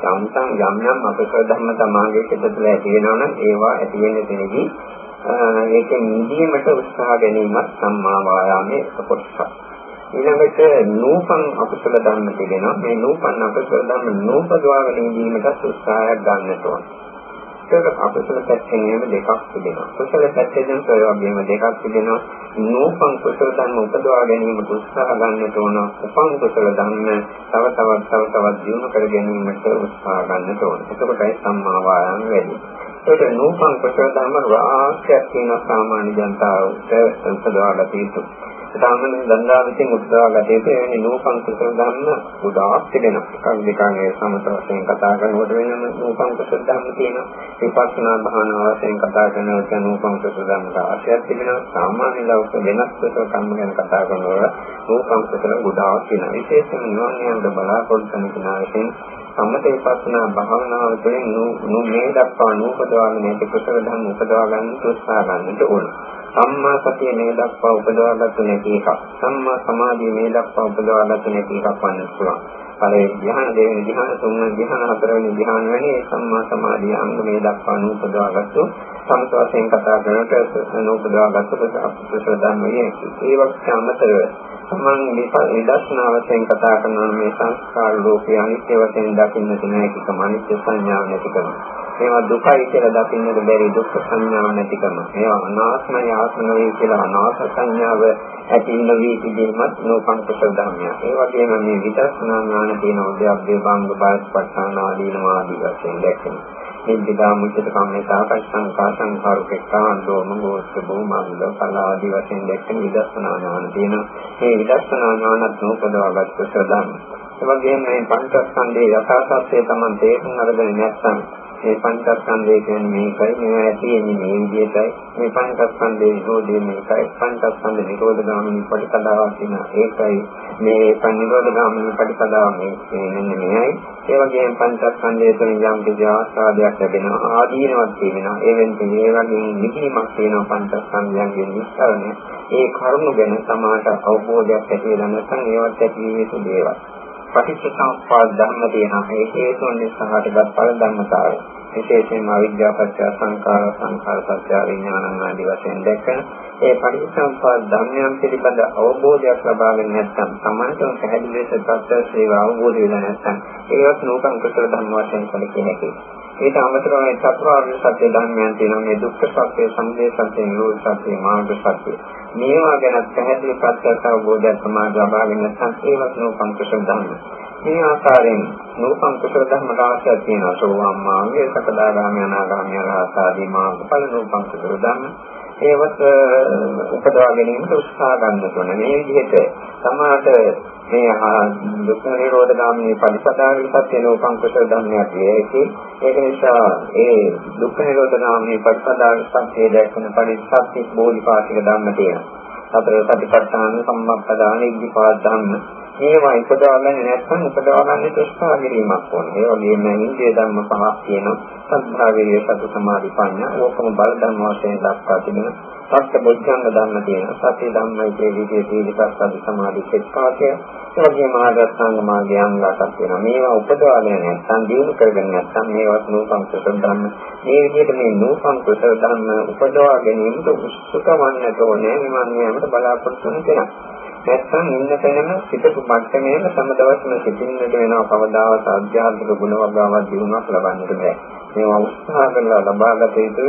සම්සං යම් යම් අකුසල ධර්ම තමාගේ සිත තුළ ඇති වෙනවා නම් ඒවා ඇති වෙන තැනදී ඒකෙන් නිදීමට උත්සාහ ගැනීමත් සම්මා වායාමයේ කොටසක්. ඊළඟට නූපන් අකුසල ධර්ම තිබෙනවා. මේ නූපන් අකුසල ධර්ම නූපදවාගෙන නිදීමට උත්සාහයක් ගන්නට ඕන. ඒක අකුසල පැත්තෙන් එහෙම දෙකක් තිබෙනවා. කුසල පැත්තෙන් ඒ වගේම දෙකක් තිබෙනවා. නූපන් කුසල ධර්ම උපදවා ගැනීමට උත්සාහ ගන්නට ඕන. උපන් කුසල ධර්ම තව තවත් තව තවත් දියුණු කර ගැනීමට උත්සාහ ගන්නට ඕන. එතකොටයි සම්මා වායාම වෙන්නේ. ඒක නූපන් කුසල ධර්ම රාශියක් තියෙන සාමාන්‍ය ජනතාවට සදාගත යුතු. සාමාන්‍ය දන්දා විසින් උත්සාහගත යුතු එවැනි නූපන් කුසල ධර්ම උදාක් තිබෙනවා. කල් දෙකන් ඒ සමත වශයෙන් කතා කරනකොට වෙනම නූපන් කුසල ධර්ම තියෙනවා. විපස්සනා භාවනා වශයෙන් කතා කරනකොට නූපන් කුසල ධර්ම රාශියක් තිබෙනවා. සාමාන්‍ය ලෞක වෙනස් කුසල කර්ම ගැන කතා කරනකොට නූපන් කුසල උදාක් තියෙනවා. විශේෂයෙන්ම නිවන් යන බලාපොරොත්තු වෙන කෙනා විසින් සම්මතේ පස්සනා භාවනාව තුළින් නු මේ දක්වා නූපදවාගෙන නැති කුසල ධර්ම උපදවා ගන්න උත්සාහ ගන්නට ඕන. සම්මා සතිය මේ දක්වා උපදවාගත්තු නැති එකක්. සම්මා සමාධිය මේ දක්වා උපදවාගත්තු නැති එකක් වන්න පුළුවන්. පළවෙනි ධ්‍යාන දෙවෙනි ධ්‍යාන තුන්වෙනි ධ්‍යාන හතරවෙනි ධ්‍යාන වැනි සම්මා සමාධිය අංග මේ දක්වා නූපදවාගත්තු සමත වශයෙන් කතා කරනකොට නූපදවාගත්තු කුසල ධර්මයේ ඒවත් අමතරව සමන් විදර්ශනා වශයෙන් කතා කරනවා මේ සංස්කාර ලෝකයේ අනිත්‍ය වශයෙන් දකින්නට නැතිකම අනිත්‍ය සංඥාව නැතිකම. මේවා දුකයි කියලා දකින්නට බැරි දුක්ඛ සංඥාව නැතිකම. මේවා අනාත්මයි ආත්ම නොවේ කියලා අනාත්ම සංඥාව ඇති නොවී තිබීමත් නෝපං කුසල ධර්මයක්. ඒ වගේම මේ විදර්ශනා ඥාන තියෙන උද්‍යප්පේ බංග බාස්පට්ඨාන ආදීන ආදී වශයෙන් දැක්කේ. නිබ්බිදා මුචිත කම්මේතා පස්සංකා සංකාරුකෙක්කා දෝම ගෝස්ත භූමංග පලාදී වශයෙන් දැක්කන විදර්ශනා ඥාන තියෙනවා. මේ විදර්ශනා ඥානත් නූපදවාගත් කුසලයන්. ඒ වගේම මේ පංචස්කන්ධයේ යථා සත්‍යය තමයි තේරුම් අරගෙන නැත්නම් මේ පංචස්කන්ධය කියන්නේ මේකයි මේවා ඇතිෙන්නේ මේ විදිහටයි. මේ පංචස්කන්ධේ නිරෝධය මේකයි. පංචස්කන්ධ නිරෝධ ගාමිනී ප්‍රතිපදාවක් තියෙන ඒකයි මේ පනිරෝධ ගාමිනී ප්‍රතිපදාව මේ මෙන්න මෙයයි ඒ වගේම පංචස්කන්ධය තුළින් යම් කිසි ආස්වාදයක් ලැබෙනවා ආදීනවක් තියෙනවා ඒ වෙන්නේ ඒ වගේ නිදීමක් තියෙනවා පංචස්කන්ධයන්ගේ නිස්සාරණය. ඒ කරුණු ගැන සමාජ අවබෝධයක් ඇති වෙන නැත්නම් ඒවත් ඇති වී යුතු දේවල් පටිච්චසමුප්පාද ධර්ම තියෙනවා. ඒ හේතුන් නිසා හටගත් ඵල ධර්මතාවය. විශේෂයෙන්ම අවිද්‍යාව පත්‍ය සංඛාර සංඛාර පත්‍ය විඥාන ආදී වශයෙන් දැක්කන ඒ පටිච්චසමුප්පාද ධර්මයන් පිළිබඳ අවබෝධයක් ලබාගෙන නැත්නම් සම්මතව පැහැදිලි ලෙස තත්ත්ව සේවා අවබෝධ වෙලා නැත්නම් ඒවත් නූපන් කුසල ධර්ම වශයෙන් සැලකිය හැකියි. ඊට අමතරව මේ චතුරාර්ය සත්‍ය ධර්මයන් තියෙනවා මේ දුක්ඛ සත්‍ය, සමුදය සත්‍ය, නිරෝධ සත්‍ය, මාර්ග සත්‍ය. මේවා ගැන පැහැදිලි ප්‍රත්‍යක්ෂ අවබෝධයක් සමාජ ලබාගෙන නැත්නම් ඒවත් නූපන් කුසල ධර්ම. මේ ආකාරයෙන් නූපන් කුසල ධර්ම රාශියක් තියෙනවා. සෝවාන් මාර්ගය, සකදාගාමී, අනාගාමී, රහත් ආදී මාර්ගඵල නූපන් කුසල ධර්ම. ඒවත් උපදවා ගැනීමට උත්සාහ ගන්න ඕනේ. මේ විදිහට සමාජ මේ දුක් නිරෝධ ගාමී පරිපදාවින් සත්‍ය නෝපං කුසල ධර්මයක් වේකි. ඒක නිසා ඒ දුක් නිරෝධ ගාමී පරිපදාවින් සත්‍ය දැක්කන පරිසත්‍ය බෝධිපාශික ධර්ම තියෙනවා. සතර සතිපට්ඨාන සම්මප්පදාන ඉද්ධිපාද ධර්ම. මේවා ඉපදවගන්නේ නැත්නම් උපදවගන්නේ උත්සාහ කිරීමක් ඕනේ. ඒ වගේම ඉන්දිය ධර්ම පහක් තියෙනවා. සද්ධා විරිය සතු සමාධි ප්‍රඥා ඕකම බල ධර්ම වශයෙන් දක්වා තිබෙනවා. සත්‍ය බොද්ධංග ධර්ම තියෙනවා. සත්‍ය ධම්මයි කියන විදිහේ තීලිකස් සති සමාධි චෙක්කාකය. ඒ වගේම ආගස්සංග මාර්ගය අංගාවක් වෙනවා. මේවා උපදවාගෙන නැත්නම් දිනු කරගෙන නැත්නම් මේවත් නූපන් කුසල ධර්ම. මේ විදිහට මේ නූපන් කුසල ධර්ම උපදවා ගැනීමට උත්සුක වන්නට ඕනේ. නිවන් යාමට බලාපොරොත්තු වෙනවා. නැත්නම් ඉන්න තැනම සිතපු මට්ටමේම සමදවස්ම සිටින්නට වෙනවා කවදාවත් ආධ්‍යාත්මික ගුණ වර්ගාවක් දිනුවක් ලබන්නට බෑ. මේවා උත්සාහ කරලා ලබාගත යුතු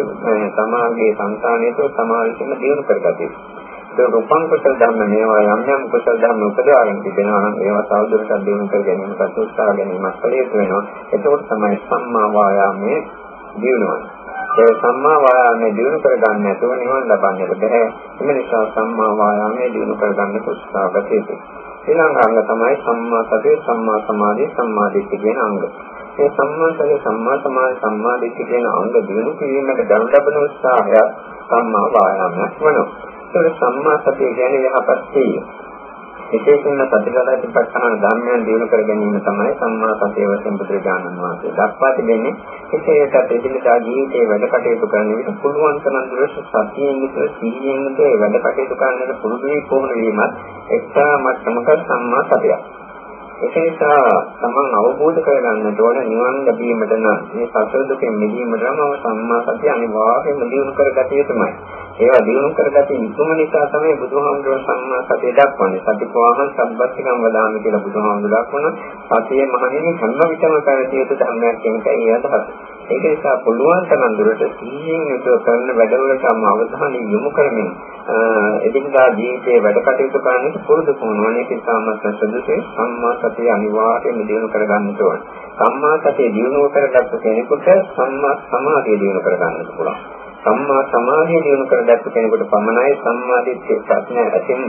සමාගයේ සංසානයේ තුළ සමාජයෙන් දිනු කරගත යුතු. ඒක රූපං කුසල ධර්ම මේවා යම් යම් කුසල ධර්ම උපදවාගෙන තිබෙනවා නම් ඒවා සාධුරට දිනු කර ගැනීමට උත්සාහ ගැනීමක් කළ යුතු වෙනවා. එතකොට තමයි සම්මා වායාමයේ දිනුවන්නේ. ඒ සම්මා වායාමයේ දිනු කරගන්න නැතුව නිවන ලබන්නට බැහැ. ඒ නිසා සම්මා වායාමයේ දිනු කරගන්න උත්සාහ ගත යුතුයි. ඊළඟ අංග තමයි සම්මා සතිය, සම්මා සමාධි, සම්මා දිට්ඨිය කියන අංග. මේ සම්මාසය සම්මා සමාධි සම්මා දිට්ඨිය කියන අංග දිනු කිරීමට දරන ලබන උත්සාහය සම්මා වායාමයක් වෙනවා. ඒක සම්මා සතිය කියන්නේ යහපත් සිහිය. විශේෂයෙන්ම සතිපට්ඨාන ධර්මයන් දිනු කර ගැනීම තමයි සම්මා සතිය වශයෙන් බුදුරජාණන් වහන්සේ දක්වා තිබෙන්නේ. විශේෂයට එදිනදා ජීවිතයේ වැඩ කටයුතු කරන විට පුළුවන් තරම් දුරට සතියෙන් විතර සිහියෙන් විතර වැඩ කටයුතු කරන්නට පුරුදු වී පුහුණු වීමත් එක්තරා මට්ටමක සම්මා සතියක්. ඒක නිසා තමන් අවබෝධ කරගන්නට ඕන නිවන් ලැබීමට නම් මේ සසර දුකෙන් මිදීමට නම් සම්මා සතිය අනිවාර්යයෙන්ම දිනු කරගත යුතුමයි. ඒවා දිනු කරගත යුතුම නිසා තමයි බුදුහාමුදුරුවෝ සම්මා සතිය දක්වන්නේ. සතිපවාහං සම්බත්තිකම් වදාමි කියලා බුදුහාමුදුරුවෝ දක්වන සතියේ මහණෙනි හැම විටම පැවතිය යුතු ධර්මයක් කියන එකයි ඒ අදහස. ඒක නිසා පුළුවන් තරම් දුරට සීයෙන් යුතුව කරන වැඩවලටම අවධානය යොමු කරමින් එදිනදා ජීවිතයේ වැඩ කටයුතු කරන්නට පුරුදු වුණා. ඒක ඉතාමත් සුදුසේ සම්මා සතිය අනිවාර්යයෙන්ම දිනු කරගන්න ඕන. සම්මා සතිය දිනු කරගත්ත කෙනෙකුට සම්මා සමාධිය දිනු කරගන්නත් පුළුවන්. සම්මා සමාධිය දිනු කරගත්ත කෙනෙකුට පමණයි සම්මා දිට්ඨිය ප්‍රඥා ඇතින්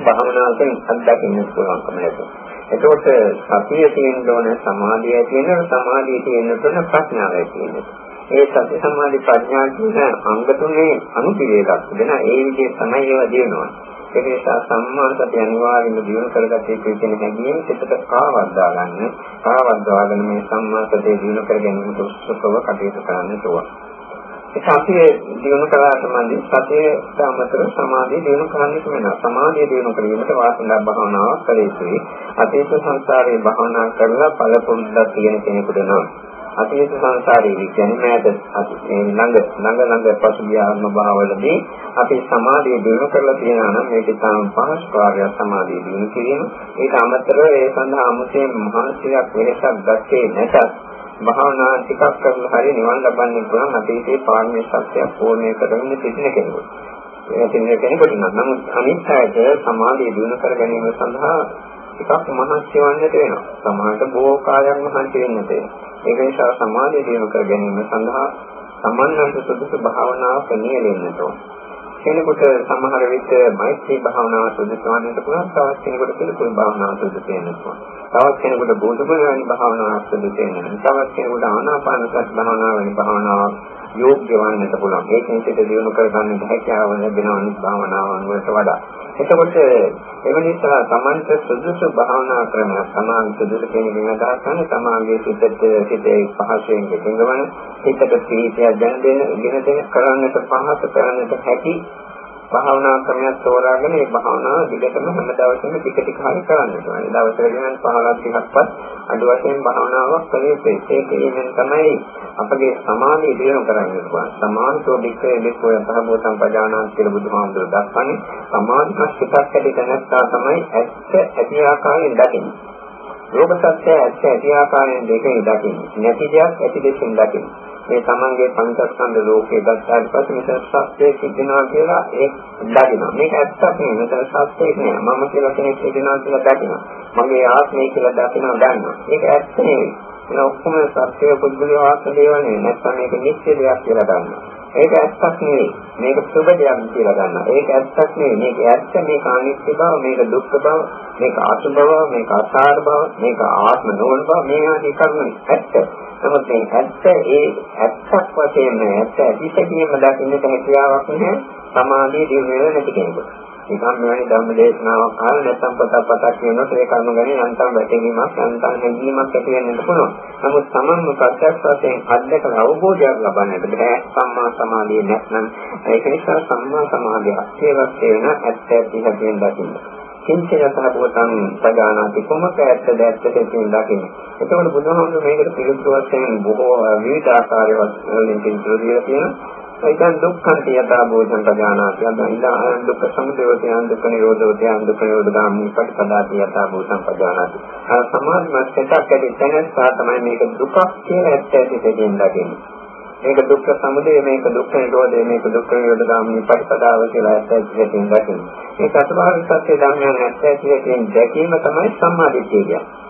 භාවනාවෙන් අත්දකින්න පුළුවන්කම ලැබෙනවා. එතකොට සතිය තියෙන්න ඕන සමාධිය තියෙන සමාධිය තියෙන්න ඕන ප්‍රඥාවයි තියෙන්නේ. ඒ සති සමාධි ප්‍රඥා කියන අංග තුනේ අනුපිළිවෙලක් වෙන ඒ විදිහේ තමයි ඒවා දිනනවා. ඒක නිසා සම්මා සතිය අනිවාර්යයෙන්ම දිනු කරගත යුතු කියන හැඟීම සිතට කාවද්දා ගන්න. කාවද්දාගෙන මේ සම්මා සතිය දිනු කර ගැනීමට උත්සුකව කටයුතු කරන්න ඕන. සතිය දිනු කළාට මන්දි සතියට අමතර සමාධිය දිනු කරන්නට වෙනවා. සමාධිය දිනු කිරීමට වාසනා භාවනාවක් කළ යුතුයි. අතීත සංසාරයේ භාවනා කරලා ඵල පුරුද්දක් තියෙන කෙනෙකුට නම් අතීත සංසාරයේ කියන්නේ මෑත ළඟ ළඟ ළඟ පසුගිය ආත්ම භාවවලදී අපි සමාධිය දිනු කරලා තියෙනවා නම් මේක තමයි පහසු කාර්යයක් සමාධිය දිනු කිරීම. ඒක අමතරව ඒ සඳහා අමුතෙන් මහන්සියක් වෙනසක් ගත්තේ නැතත් භාවනා ටිකක් කරලා හරි නිවන් ලබන්න පුළුවන් අතීතයේ පාරමී සත්‍යයක් පූර්ණේ කරගෙන සිටින කෙනෙකුට. ඒ සිටින කෙනෙකුට නම් නමුත් අනිත් අයට සමාධිය දිනු කර ගැනීම සඳහා ටිකක් මහන්සි වන්නට වෙනවා. සමාහයට බොහෝ කාලයක් මහන්සි වෙන්නට වෙනවා. ඒක නිසා සමාධිය දිනු කර ගැනීම සඳහා සමන්නන්ත සුදුසු භාවනාවක් නියැලෙන්නට ඕන. කෙනෙකුට සමහර විට මෛත්‍රී භාවනාව සුදුසු වන්නට පුළුවන්. තවත් කෙනෙකුට පිළිකුල් භාවනාව සුදුසු වෙන්න පුළුවන්. තවත් කෙනෙකුට බෝධිපුරාණි භාවනාවක් සුදුසු වෙනවා. තවත් කෙනෙකුට ආනාපාන සති භාවනාව වැනි භාවනාවක් යෝග්‍ය වන්නට පුළුවන්. ඒකෙන් සිට දියුණු කර ගන්න හැකියාව ලැබෙනවා අනිත් භාවනාවන් වලට වඩා. එතකොට එව නිසා තමන්ට සුදුසු භාවනා ක්‍රම සමාන සුදුසු කෙනෙකුට අදහස් කරන සමාගයේ සිතට සිතේ පහසෙන් දෙකවන හිතට ප්‍රීතිය දැන දෙන ඉගෙන දෙන කරන්නට පහසු කරන්නට හැකි භාවනා ක්‍රමයක් තෝරාගෙන මේ භාවනාව දිගටම හැම දවසෙම ටික ටික හරි කරන්න ඕනේ. දවසකට ගෙනන් 15ක් 30ක්වත් අඩු වශයෙන් භාවනාවක් කළේ ඒකෙන් තමයි අපගේ සමාධිය දියුණු කරන්න පුළුවන්. සමාධිතෝ දික්කේ දික්කෝ යතහබෝතං පජානාන් කියලා බුදුහාමුදුරුවෝ දක්වන්නේ සමාධිමත් සිතක් ඇති දැනත්තා තමයි ඇත්ත ඇති ආකාරයෙන් දකින්නේ. ලෝක සත්‍ය ඇත්ත ඇති ආකාරයෙන් දෙකෙන් දකින්නේ. නැති දෙයක් ඇති දෙකෙන් දකින්නේ. මේ තමන්ගේ පංචස්කන්ධ ලෝකේ දැක්කාට පස්සේ මෙතන සත්‍යය සිද්ධනවා කියලා ඒ දකිනවා. මේක ඇත්තක් නෙවෙයි. මෙතන සත්‍යයක් නෑ. මම කියලා කෙනෙක් සිද්ධනවා කියලා දකිනවා. මගේ ආත්මය කියලා දකිනවා දන්නවා. ඒක ඇත්ත නෙවෙයි. ඒ ඔක්කොම සත්‍ය පුද්ගලික ආත්ම දේවල් නෙවෙයි. නැත්නම් මේක නිත්‍ය දෙයක් කියලා දන්නවා. ඒක ඇත්තක් නෙවෙයි. මේක සුබ දෙයක් කියලා ගන්නවා. ඒක ඇත්තක් නෙවෙයි. මේක ඇත්ත මේක අනිත්‍ය බව, මේක දුක්ඛ බව, මේක අසුබ බව, මේක අසාර බව, මේක ආත්ම නොවන බව මේ ආදී කරුණු ඇත්ත. නමුත් මේ ඇත්ත ඒ ඇත්තක් වශයෙන් ඇත්ත ඇතිසැකීම දකින්නට හැකියාවක් නැහැ. සමාධිය දිනු වෙන නැති කෙනෙකුට. නිකම් මෙවැනි ධර්ම දේශනාවක් අහලා නැත්නම් පොතක් පතක් කියනකොට ඒ කර්ම ගැන යන්තම් වැටහීමක් යන්තම් නැගීමක් ඇති වෙන්නත් පුළුවන්. නමුත් Tamanම ප්‍රත්‍යක්ෂ වශයෙන් අධ්‍යක්ෂ අවබෝධයක් ලබන්නට බෑ සම්මා සමාධිය නැත්නම් ඒක නිසා සම්මා සමාධිය අත්‍යවශ්‍ය වෙන ඇත්ත ඇති හැටියෙන් දකින්න. කිංචන සහබෝතං සජානාති කුමක ඇත්තද ඇත්තට කියන දකින්න. එතකොට බුදුහාමුදුරුවෝ මේකට පිළිතුරු වශයෙන් බොහෝ විවිධ ආකාරයන් වලින් පිළිතුරු දීලා තියෙනවා. ඒකෙන් දුක්ඛං යථා බෝධං පජානාති. අද දුක්ඛ සමුදයෝතය දුක්ඛ නිරෝධෝතය දුක්ඛ නිරෝධ ගාමී පටිපදාති යථා බෝධං පජානාති. අර සමාධිමත් සිතක් ඇති තැනස්සා තමයි මේක දුකක් කියලා ඇත්ත ඇති දෙයෙන් දකින්නේ. මේක දුක්ඛ සමුදය මේක දුක්ඛ නිරෝධය මේක දුක්ඛ නිරෝධ ගාමී පටිපදාව කියලා ඇත්ත ඇති දෙයෙන් දකින්නේ. මේ චතුරාර්ය සත්‍ය ධර්මයන් ඇත්ත ඇති දෙයෙන් දැකීම තමයි සම්මාදිට්ඨිය කියන්නේ.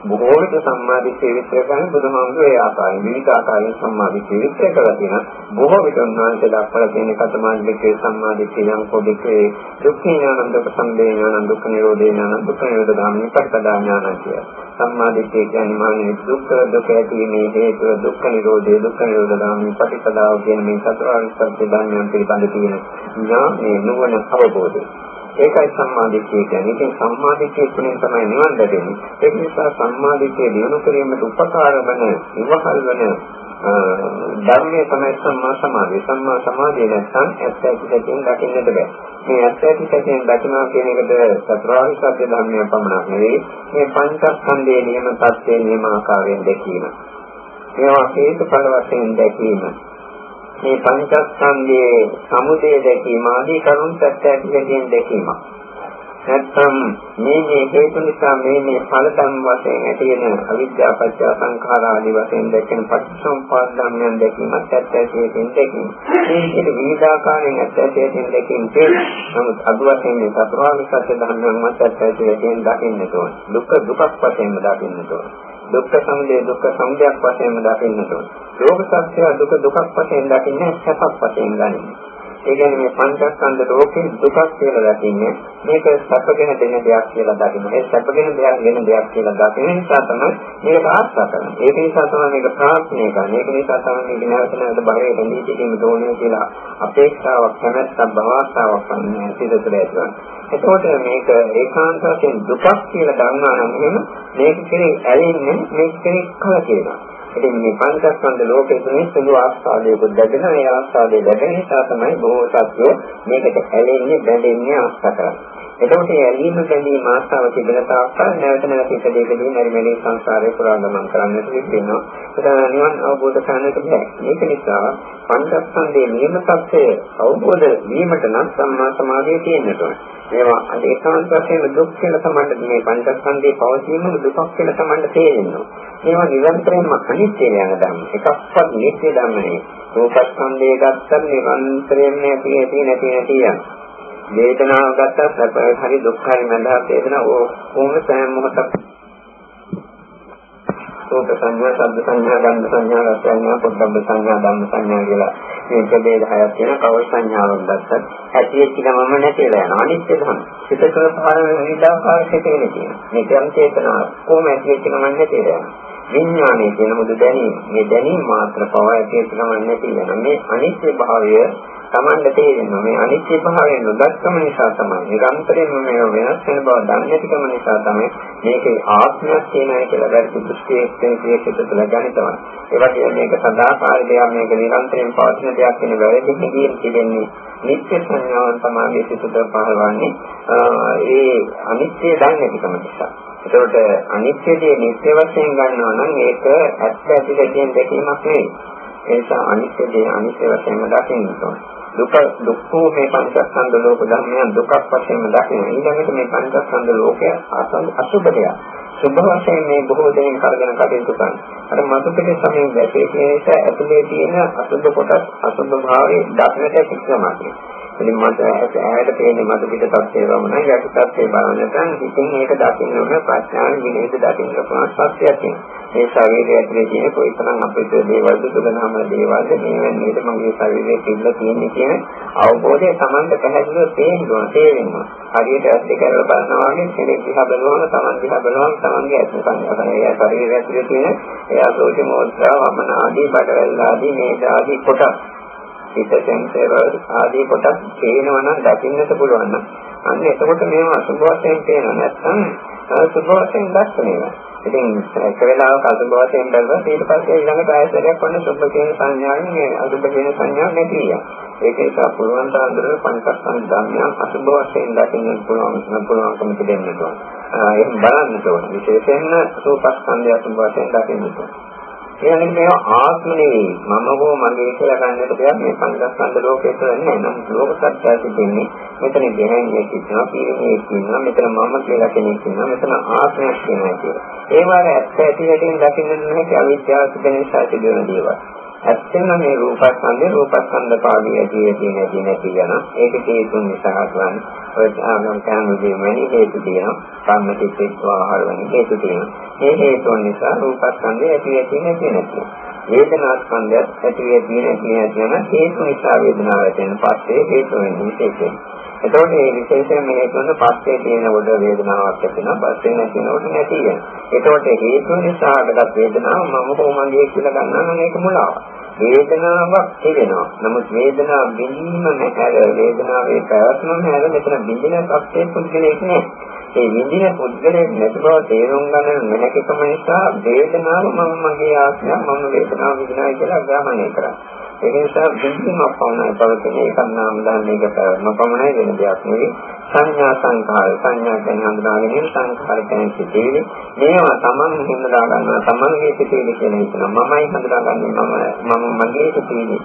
බොහෝ විට සම්මාදිට්ඨිය විස්තර කරන බුදුහාමුදුරේ ඒ ආකාරයෙන් විවිධ ආකාරයෙන් සම්මාදිට්ඨිය විස්තර කරලා තියෙනවා. බොහෝ විට උන්වහන්සේ දක්වලා තියෙන කතමාදිට්ඨිය සම්මාදිට්ඨිය යම් කොබිකේ දුක්ඛ ඥානං දුක්ඛ සම්බේ ඥානං දුක්ඛ නිරෝධේ ඥානං දුක්ඛ නිරෝධ ධම්මේ පටිපදා ඥානං කිය. සම්මාදිට්ඨිය කියන්නේ මානේ දුක්ඛ දුක ඇතිවීමේ හේතුව දුක්ඛ නිරෝධේ දුක්ඛ නිරෝධ ධම්මේ පටිපදාව කියන මේ චතුරාර්ය සත්‍ය ධර්මයන් පිළිබඳ තියෙන ඥානේ නුවණ අවබෝධය. ඒකයි සම්මාදිට්ඨිය කියන්නේ. ඉතින් සම්මාදිට්ඨිය තුළින් තමයි නිවන් ලැබෙන්නේ. ඒක නිසා සම්මාදිට්ඨිය දිනු කිරීමට උපකාර වන, ඉවහල් වන ධර්මයේ තමයි සම්මා සමාධිය. සම්මා සමාධිය නැත්නම් ඇත්ත ඇත්තකින් දකින්නට බෑ. මේ ඇත්ත ඇත්තකින් දකිනවා කියන එකට චතුරාර්ය සත්‍ය ධර්මය පමණක් නෙවෙයි. මේ පංචස්කන්ධයේ නියම තත්ත්වයේ නියම ආකාරයෙන් දැකීම. මේවා හේතුඵල වශයෙන් දැකීම. මේ පංචස්කන්ධයේ සමුදය දැකීම ආදී කරුණු සත්‍යයෙන් දැකීමක්. නැත්නම් මේ මේ හේතු නිසා මේ මේ ඵල ධම් වශයෙන් ඇති වෙන අවිද්‍යා පත්‍ය සංඛාර ආදී වශයෙන් දැකෙන පටිච්චසමුප්පාද ධර්මයන් දැකීමත් ඇත්තටම දැකීම. මේ විදිහට විවිධාකාරයෙන් ඇත්තටම දැකීම තියෙනවා. නමුත් අද වශයෙන් මේ චතුරාර්ය සත්‍ය ධර්මයන් මත ඇත්තටම දකින්නට ඕන. දුක දුකක් වශයෙන්ම දකින්නට ඕන. දුක්ඛ සමුදය දුක්ඛ සමුදයක් වශයෙන්ම දකින්නට ඕන. ලෝක සත්‍ය දුක දුකක් වශයෙන් දකින්නේ සැපක් වශයෙන් ගන්නේ. ඒ කියන්නේ මේ පංචස්කන්ධ ලෝකේ දුකක් කියලා දකින්නේ මේක සැපගෙන දෙන දෙයක් කියලා දකින්න. ඒ සැපගෙන දෙයක් වෙන දෙයක් කියලා දකින නිසා තමයි මේක ආස්සා කරන්නේ. ඒක නිසා තමයි මේක ප්‍රාර්ථනා කරන්නේ. ඒක නිසා තමයි මේක නැවත නැවත බාහිර දෙන්නේ සිටීම ඕනේ කියලා අපේක්ෂාවක් කැමැත්තක් භවස්තාවක් වන්නේ සිදුතර ඇතුළත්. එතකොට මේක ඒකාන්ත වශයෙන් දුකක් කියලා දන්නා නම් එහෙම මේක කෙරේ ඇලෙන්නේ මේක කෙරේ කලකිරෙනවා. ඉතින් මේ පංචස්කන්ධ ලෝකයේ තුනේ සුළු ආස්වාදයක දැකගෙන ඒ ආස්වාදයේ ලැබෙන නිසා තමයි බොහෝ සත්‍යෝ මේකට ඇලෙන්නේ බැඳෙන්නේ ආස්වා කරන්නේ. එතකොට මේ ඇලීම බැඳීම ආස්තාව තිබෙන තාක්කල් නැවත නැවත ඉපදෙකදී මෙරි සංසාරේ පුරා ගමන් කරන්නට වෙනවා. ඒක නිවන් අවබෝධ කරගන්නට බෑ. මේක නිසා පංචස්කන්ධයේ නියම තත්ත්වය අවබෝධ වීමට නම් සම්මා සමාධිය තියෙන්න ඕනේ. මේවා ඒකාන්ත වශයෙන් දුක් කියලා තමයි මේ පංචස්කන්ධයේ පවතින දුකක් කියලා තමයි තේරෙන්නේ. මේවා නිරන්තරයෙන්ම අනිත්‍ය යන ධර්ම. එකක්වත් නිත්‍ය ධර්ම නෙවෙයි. රූපස්කන්ධය ගත්තත් නිරන්තරයෙන්ම ඇති ඇති නැති නැති යනවා. වේදනාව ගත්තත් සැපයි හරි දුක්ඛයි මඳහත් වේදනා ඕම සෑම මොහොතක් සෝත සංඥා, ශබ්ද සංඥා, ගන්ධ සංඥා, රස සංඥා, පොට්ටබ්බ සංඥා, ධම්ම සංඥා කියලා මේ ප්‍රභේද හයක් තියෙන කවර සංඥාවක් ගත්තත් ඇති වෙච්ච ගමම නැතිලා යනවා. අනිත්‍ය ධර්ම. පිටකල පහළ විවිධාකාර සිතේනේ තියෙනවා. මේ ධර්ම චේතනාව කොහොම ඇති වෙච්ච ගමන් නැතිලා යනවා. විඥානයේ තියෙන මුදු දැනීම. මේ දැනීම මාත්‍ර පව ඇති වෙච්ච ගමන් නැතිලා යනවා. මේ අනිත්‍ය භාවය Tamanda තේරෙනවා මේ අනිත්‍ය භාවයෙන් නොදක්කම නිසා තමයි නිරන්තරයෙන්ම මේ වෙනස් වෙන බව දන්නේ නැතිකම නිසා තමයි මේකේ ආත්මයක් තියෙනවා කියලා වැරදි දෘෂ්ටියෙන් සියයට තුළ ගනිතවන. ඒ වගේම මේක සදාකාලික දෙයක් මේක නිරන්තරයෙන් පවතින දෙයක් වෙන වැරදි හිගින් තිබෙන්නේ නිත්‍ය සංඥාවන් තමයි සිතට පහළවන්නේ. ඒ අනිත්‍ය දන්නේ නැතිකම නිසා. ඒකට අනිත්‍යදී නිත්‍ය වශයෙන් ගන්නවා නම් ඒක ඇත්ත ඇති දෙයෙන් දැකීමක් නෙවෙයි. ඒ නිසා අනිත්‍යදී අනිත්‍ය වශයෙන්ම දකින්න ඕනේ. දුක දුක්ඛෝ මේ පංචස්කන්ධ ලෝක ධර්මයන් දුකක් වශයෙන්ම දකින්න. ඊළඟට මේ පංචස්කන්ධ ලෝකය අසුබදයක්. සුභ වශයෙන් මේ බොහෝ දෙනෙක් කරගෙන කටයුතු කරන. අර මතුපිට සමයෙන් වැටේ කියන නිසා ඇතුලේ තියෙන අසුබ කොටස් අසුබ භාවයේ දක්නට කික්‍රමයි. ඉතින් මට ඇහැට පේන්නේ මට පිට තත්ත්වය වමනයි. යට තත්ත්වය බලනකන් ඉතින් ඒක දකින්න ඕන ප්‍රඥාන විනේද දකින්න පුළුවන් සත්‍යයක් මේ ශරීරය ඇතුලේ තියෙන කොයිතරම් අපිට දේවල්ද දුකනාම දේවල්ද මේ නේද මගේ ශරීරයේ තිබ්බ තියෙන්නේ කියන අවබෝධය Tamanda පැහැදිලිව තේරෙනවා තේරෙනවා හරියට ඇස් දෙක අරලා බලනවා වගේ කෙනෙක් දිහා බලනවම Taman දිහා බලනවම Tamanගේ ඇස් සංඥා ඒ ශරීරය ඇතුලේ තියෙන ඒ අසෝචි මොද්දා වමන ආදී බඩවැල් ආදී මේද ආදී කොටස්. හිත සෙන්සර් ආදී කොටස් පේනවා නම් දකින්නට පුළුවන් නම් අන්න එතකොට මේවා අසුභ වශයෙන් පේනවා නැත්නම් සුභ වශයෙන් දැක්කේනවා. ඉතින් එක වෙලාවක අසුභ වශයෙන් බැලුවා ඊට පස්සේ ඊළඟ ප්‍රයත්නයක් වන්න සුභ කියන සංඥාවෙන් මේ අසුභ කියන සංඥාව නැති වෙනවා. ඒක නිසා පුළුවන් තරම් දුරට පංචස්කන්ධ ධර්මයන් අසුභ වශයෙන් දකින්න පුළුවන් පුළුවන්කම තිබෙනවා. ඒක බලන්න ඕනේ. විශේෂයෙන්ම සූපස්කන්ධය අසුභ වශයෙන් දකින්න ඕනේ. එයාලගේ මේවා ආත්ම නෙවෙයි මම හෝ මගේ කියලා ගන්නට දෙයක් මේ පංචස්කන්ධ ලෝකයේ තුළ නෑ නම් ලෝක සත්‍යය තිබෙන්නේ මෙතන ගැහැණියක් ඉන්නවා පිරිමියෙක් ඉන්නවා මෙතන මම කියලා කෙනෙක් ඉන්නවා මෙතන ආත්මයක් ඉන්නවා කියලා. ඒ වගේ ඇත්ත ඇති හැටින් දකින්න නැහැ අවිද්‍යාව තිබෙන නිසා තිබෙන දේවල්. ඇත්තම මේ රූපස්කන්ධය රූපස්කන්ධ පාඩිය ඇති ඇති නැති නැති යන ඒක හේතුන් නිසා ගන්න ඔය ආගම් කනුදී මනි හේතු තියෙනවා. කම්මතිච්ච ආහාර වෙන හේතු තියෙනවා. මේ හේතුන් නිසා රූපස්කන්ධය ඇති ඇති නැති නැති. වේදනාස්කන්ධය ඇති ඇති නැති නැති යන හේතු නිසා වේදනාව ඇති වෙන පස්සේ හේතු වෙන විශේෂයෙන් එතකොට මේ විශේෂයෙන් මේ තුන පස්සේ තියෙනකොට වේදනාවක් ඇතිවෙනවා පස්සේ නැතිනකොට නැති වෙනවා. එතකොට හේතු නිසා හටගත් වේදනාව මම හෝ මගේ කියලා ගන්නවා නම් ඒක මුලාවක්. වේදනාවක් තිබෙනවා. නමුත් වේදනාව බිඳීම නැහැර වේදනාවේ පැවැත්ම නැහැර මෙතන බිඳින සත්‍යයේ පුද්ගලයෙක් නෑ. ඒ විඳින පුද්ගලයෙක් නැති බව තේරුම් ගන්න නොහැකිකම නිසා වේදනාව මම මගේ ආත්මය මම වේදනාව විඳිනවා කියලා ග්‍රහණය කරා. ඒ නිසා බින්දුමක් පවණයි පවතින එකක් නාම ධර්මයක පැවැත්ම පමණයි වෙන දෙයක් නෙවෙයි. සංඥා සංඛාර. සංඥා කියන්නේ හඳුනාගෙන සංඛාර කියන්නේ සිටේලි මේවා තමන් හින්දා ගන්නවා තමන්ගේ සිටේලි කියලා හිතනවා මමයි හඳුනාගන්නේ. මම මම මගේ සිටේලි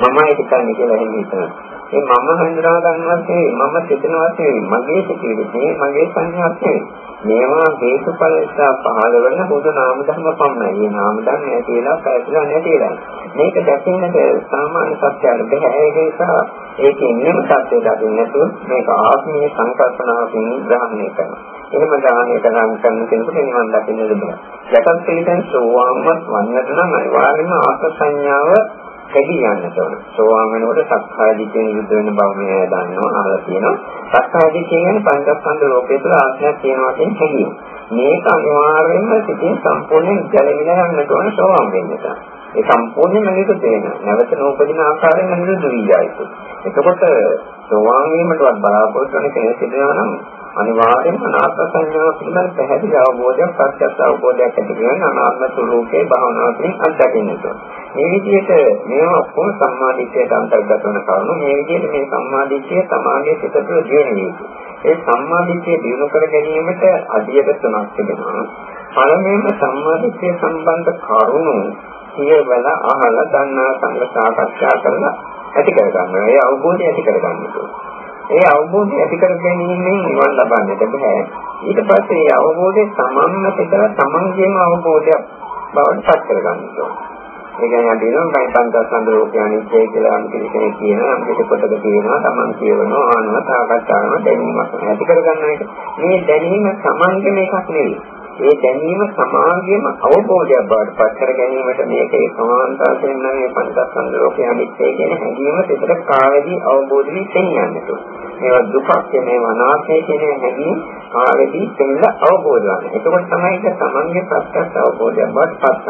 මමයි හිතන්නේ කියලා එහෙම හිතනවා ඒ මම හඳුනා ගන්නවත් මම සිතනවත් මගේ සිටේලි මගේ සංඥාවක් නෙවෙයි මේවා හේතුඵල නිසා පහළ වෙන පොද නාම ධර්ම පමණයි. මේ නාම ධර්ම ඇති වෙලා පැතිරෙලා නැති වෙලා. මේක දැකීමට සාමාන්‍ය සත්‍යයක් බෑ. ඒක නිසා ඒකේ නියම සත්‍යය දකින්න නැතුව මේක ආත්මීය සංකල්පනාවකින් ග්‍රහණය කරනවා. එහෙම ග්‍රහණය කරන කරන කෙනෙකුට නිවන් දකින්න ලැබෙනවා. යටත් පිළිතෙන් සෝවාන්වත් වන්නට නම් අනිවාර්යයෙන්ම ආත්ම සංඥාව කැඩී යන්නට ඕන. සෝවාන් වෙනකොට සක්කාය දිට්ඨිය නිරුද්ධ වෙන බව මේ දන්නවා අහලා තියෙනවා. සක්කාය දිට්ඨිය කියන්නේ පංචස්කන්ධ ලෝකයේ තුල ආත්මයක් තියෙනවා කියන හැඟීම. මේක අනිවාර්යයෙන්ම සිටින් සම්පූර්ණයෙන් ගැලවිලා යන්නට ඕන සෝවාන් වෙන්නට. ඒ සම්පූර්ණයෙන්ම නිරුද්ධ වෙනවා. නැවත නූපදින ආකාරයෙන් නිරුද්ධ වී යයි. එතකොට සෝවාන් වීමටවත් බලාපොරොත්තු වෙන කෙනෙක් සිටිනවා නම් අනිවාර්යෙන්ම අනාත්ම සංඥාව පිළිබඳ පැහැදිලි අවබෝධයක් ප්‍රත්‍යක්ෂ අවබෝධයක් ඇති කරගෙන අනාත්ම ස්වરૂපේ භාවනාවකින් අත්දකින්න ඕන. මේ විදිහට මේවා ඔක්කොම සම්මාදිට්ඨියට අන්තර්ගත වන කරුණු. මේ විදිහට මේ සම්මාදිට්ඨිය තමාගේ සිත තුළ දියුණු වෙනවා. ඒ සම්මාදිට්ඨිය දියුණු කර ගැනීමට අධියත තුනක් තිබෙනවා. පළමුවෙන්ම සම්මාදිට්ඨිය සම්බන්ධ කරුණු කියවල අහලා දන්නා සංග සාකච්ඡා කරලා ඇති කර ගන්නවා. ඒ අවබෝධය ඇති කර ගන්නවා. ඒ අවබෝධය ඇති කර ගැනීමෙන් නිවන් ලබන්නට බෑ. ඊට පස්සේ ඒ අවබෝධය සමන්ම පිටර තමන්ගේම අවබෝධයක් බවට පත් කර ගන්නවා. ඒ කියන්නේ අපි නම් කයි පංචස්කන්ධ ලෝකය අනිත්‍යයි කියලා නම් කෙනෙක් කියනවා නම් පිට කොටක තියෙනවා තමන් කියනවා ආනව සාකච්ඡා කරනවා දැනීමක් ඇති කර ගන්න එක. මේ දැනීම සමන්ගේ මේකක් නෙවෙයි. ඒ දැනීම සමාගයේම අවබෝධයක් බවට පත් කර ගැනීමට මේක ඒකාන්තයෙන් නම් මේ පංචස්කන්ධ ලෝකයේ අනිත්‍ය කියන හැඟීම පිටට කාවේදී අවබෝධ වී තේන්නට මේවා දුකක් මේවා අනාත්මය කියන හැඟීම කාවේදී තේන්න අවබෝධ වන්නේ. එතකොට තමයි ඒක තමන්ගේ ප්‍රත්‍යක්ෂ අවබෝධයක් බවට පත්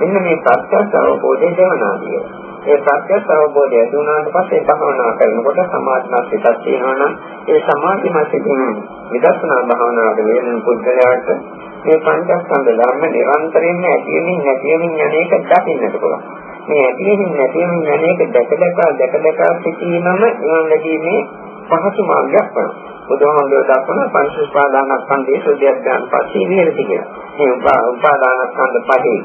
මෙන්න මේ ප්‍රත්‍යක්ෂ අවබෝධය දෙවනාදිය. ඒ ප්‍රත්‍යක්ෂ අවබෝධය දුනාට පස්සේ භාවනා කරනකොට සමාධිමත් සිතක් තියෙනවා නම් ඒ සමාධිමත් සිතින් විදර්ශනා භාවනාවට වෙන පුද්ගලයාට මේ පංචස්කන්ධ ධර්ම නිරන්තරයෙන්ම ඇතිවෙමින් නැතිවෙමින් යන එක දකින්නට පුළුවන්. මේ ඇතිවෙමින් නැතිවෙමින් යන එක දැක දැක දැක දැක සිටීමම නිවන් ලැබීමේ පහසු මාර්ගයක් වෙනවා. බුදුහාමුදුරුවෝ දක්වන පංච උපාදානස්කන්ධයේ සුද්ධියක් ගන්න පස්සේ විහෙරති කියලා. මේ උපාදානස්කන්ධ පහේ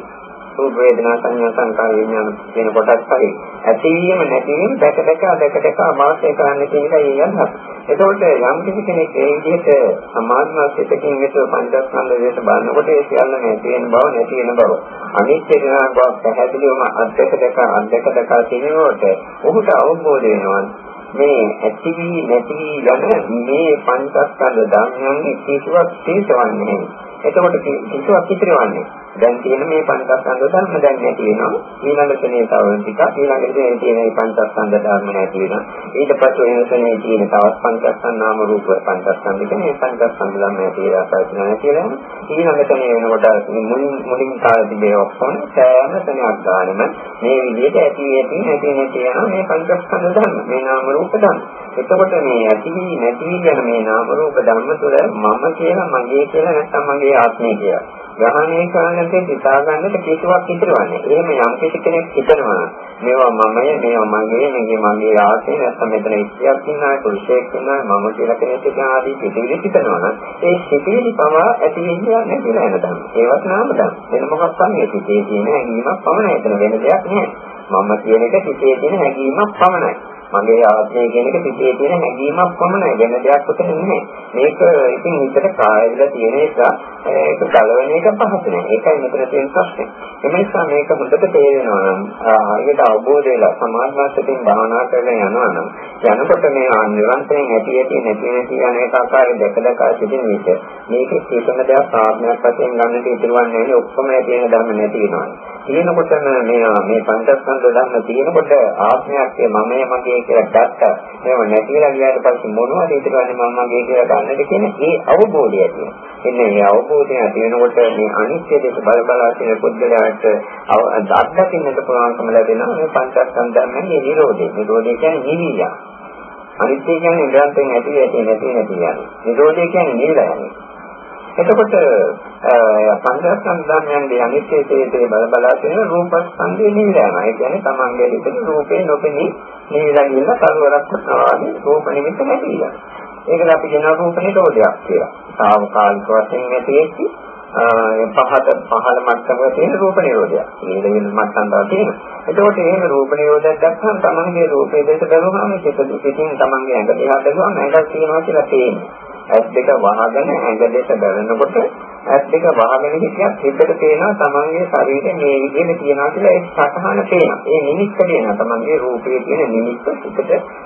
රූප වේදනා සංඥා සංකාර විඥාන කියන කොටස් පහේ ඇතිවීම නැතිවීම දැක දැක දැක දැක මාර්ගය කරන්න කියන එකයි යන්නේ. එතකොට යම් කිසි කෙනෙක් ඒ විදිහට සමාධිමත්කකින් විතර පංචස්කන්ධ දේශ බලනකොට ඒ සියල්ල නැති වෙන බව නැති වෙන බව අනිත්‍ය වෙන බව පැහැදිලිවම අධ්‍යක දැක අධ්‍යක දැක තියෙනකොට ඔහුට අවබෝධ වෙනවා මේ ඇති වී නැති වී යන මේ පංචස්කන්ධ ධර්මයන් කිසිවක් තේසවන්නේ නැහැ. එතකොට කිසිවක් ඉතිරවන්නේ. දැන් තියෙන මේ පංචස්කන්ධ ධර්ම දැන් නැති වෙනවා. ඊළඟ ශනේ තව ටිකක් ඊළඟ ශනේ තියෙන මේ පංචස්කන්ධ ධර්ම නැති වෙනවා. ඊට පස්සේ වෙන ශනේ තියෙන තවත් පංචස්කන්ධ නාම රූප පංචස්කන්ධ කියන්නේ පංචස්කන්ධ ධර්ම නැති වෙලා පස්සේ නැති වෙනවා. ඊළඟ ශනේ වෙනකොට මුලින් මුලින් කාලේ තිබේ ඔක්කොම සෑම ශනයක් ගන්නම මේ විදිහට ඇති ඇති නැති නැති යන මේ පංචස්කන්ධ ධර්ම මේ නාම රූප ධර්ම. එතකොට මේ ඇති නැති යන මේ නාම රූප ධර්ම තුළ මම කියලා මගේ කියලා නැත්නම් මගේ ආත්මය කියලා ග්‍රහණය කරන්නට හිතා ගන්නට කිසිවක් ඉතිරවන්නේ. එහෙම යම් කිසි කෙනෙක් හිතනවා මේවා මමයි, මේවා මගේ, මේක මගේ ආසය නැත්නම් මෙතන ඉස්තියක් ඉන්නා, පුරුෂයෙක් ඉන්නා, මම කියලා කෙනෙක් කියන ආදී පිටිවිලි හිතනවා නම් ඒ පිටිවිලි පවා ඇති වෙන්නේ නැතිලා යනවා. ඒවත් නාම දම්. වෙන මොකක්ද මේ පිටේ තියෙන හැඟීමක් පමණයි. එතන වෙන දෙයක් නෑ. මම කියන එක පිටේ තියෙන හැඟීමක් පමණයි. මගේ ආත්මය කියන එක පිටේ තියෙන හැඟීමක් පමණයි වෙන දෙයක් උතන නෙමෙයි. මේක ඉතින් හිතට කායවිලා තියෙන නිසා ඒක බලවන එක පහසු නෑ. ඒකයි මෙතන තියෙන ප්‍රශ්නේ. ඒ නිසා මේක හොඳට තේරෙනවා නම් හරියට අවබෝධ වෙලා සමාධිමත්යෙන් භාවනා කරගෙන යනවා නම් යනකොට මේ නිරන්තරයෙන් ඇති ඇති නැති නැති යන එක ආකාරයෙන් දැක දැක සිටින විට මේක කිසිම දෙයක් ආත්මයක් වශයෙන් ගන්නට ඉතිරවන්නේ නැහැ. ඔක්කොම තියෙන ධර්ම නැති වෙනවා. ඊනකොටම මේ මේ පංචස්කන්ධ ධර්ම තියෙනකොට ආත්මයක් මමයේ මගේ මගේ කියලා ගත්තා. එහෙම නැතිලා ගියාට පස්සේ මොනවද හිතන්නේ මම මගේ කියලා ගන්නද කියන ඒ අවබෝධය ඇති එන්නේ මේ අවබෝධය ඇති වෙනකොට මේ අනිත්‍ය දෙක බල බලා තියෙන පුද්ගලයාට අත්දකින්නට පුළුවන්කම ලැබෙනවා මේ පංචස්කන්ධ ධර්මයේ නිරෝධය. නිරෝධය කියන්නේ නිවිලා. අනිත්‍ය කියන්නේ නිරන්තරයෙන් ඇති ඇති නැති නැති යන්නේ. නිරෝධය කියන්නේ නිවිලා යන්නේ. එතකොට පංචස්කන්ධ ධර්මයන්ගේ අනිත්‍යයේ බල බලා තියෙන රූපස්කන්ධය නිවිලා යනවා. ඒ කියන්නේ තමන්ගේ හිතේ රූපේ නොපෙනී නිවිලා ගිහින් කරුවරක් වගේ රූප නිමිත්ත නැතිලා. ඒකට අපි කියන රූප නිරෝධයක් කියලා. සාවකාලික වශයෙන් නැති වෙච්චි පහත පහළ මට්ටමක තියෙන රූප නිරෝධය. මේ දෙවියන් මට්ටම් තමයි තියෙන්නේ. එතකොට එහෙම රූප නිරෝධයක් දැක්කම තමන්ගේ රූපේ දෙස බැලුවම චිත්ත පිටින් තමන්ගේ ඇඟ දිහා බැලුවම ඇඟක් තියෙනවා කියලා තේරෙනවා. ඇස් දෙක වහගෙන ඇඟ දෙස බලනකොට ඇස් දෙක වහගෙන හිටියත් හිතට පේනවා තමන්ගේ ශරීරයේ මේ විදිහට තියනවා කියලා ඒ සතහන පේනවා. ඒ නිමිත්ත පේනවා. තමන්ගේ රූපයේ තියෙන නිමිත්ත හිතට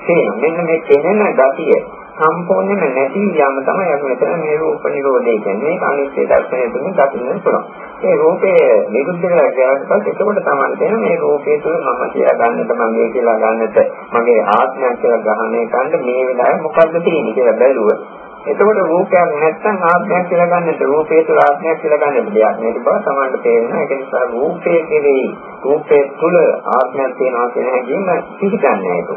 පේනවා. මෙන්න මේ පෙනෙන ගතිය සම්පූර්ණයෙන්ම නැති යාම තමයි අපි මෙතන මේ රූප නිරෝධය කියන්නේ. මේක අනිත්‍ය දර්ශනය තුලින් දකින්න පුළුවන්. ඒ රූපේ නිරුද්ධ වෙලා ගියාට පස්සේ එතකොට තමයි තේරෙන්නේ මේ රූපේ තුල මම කියලා ගන්නට මගේ කියලා ගන්නට මගේ ආත්මයක් කියලා ග්‍රහණය කරන්න මේ වෙලාවේ මොකද්ද තියෙන්නේ කියලා බැලුවා. එතකොට රූපයක් නැත්නම් ආත්මයක් කියලා ගන්නට රූපේ තුල ආත්මයක් කියලා ගන්නට දෙයක් නේද? බව තමයි තේරෙනවා. ඒක නිසා රූපයේ කෙරෙහි රූපේ තුල ආත්මයක් තියෙනවා කියන හැඟීම පිළිගන්නේ ඒක.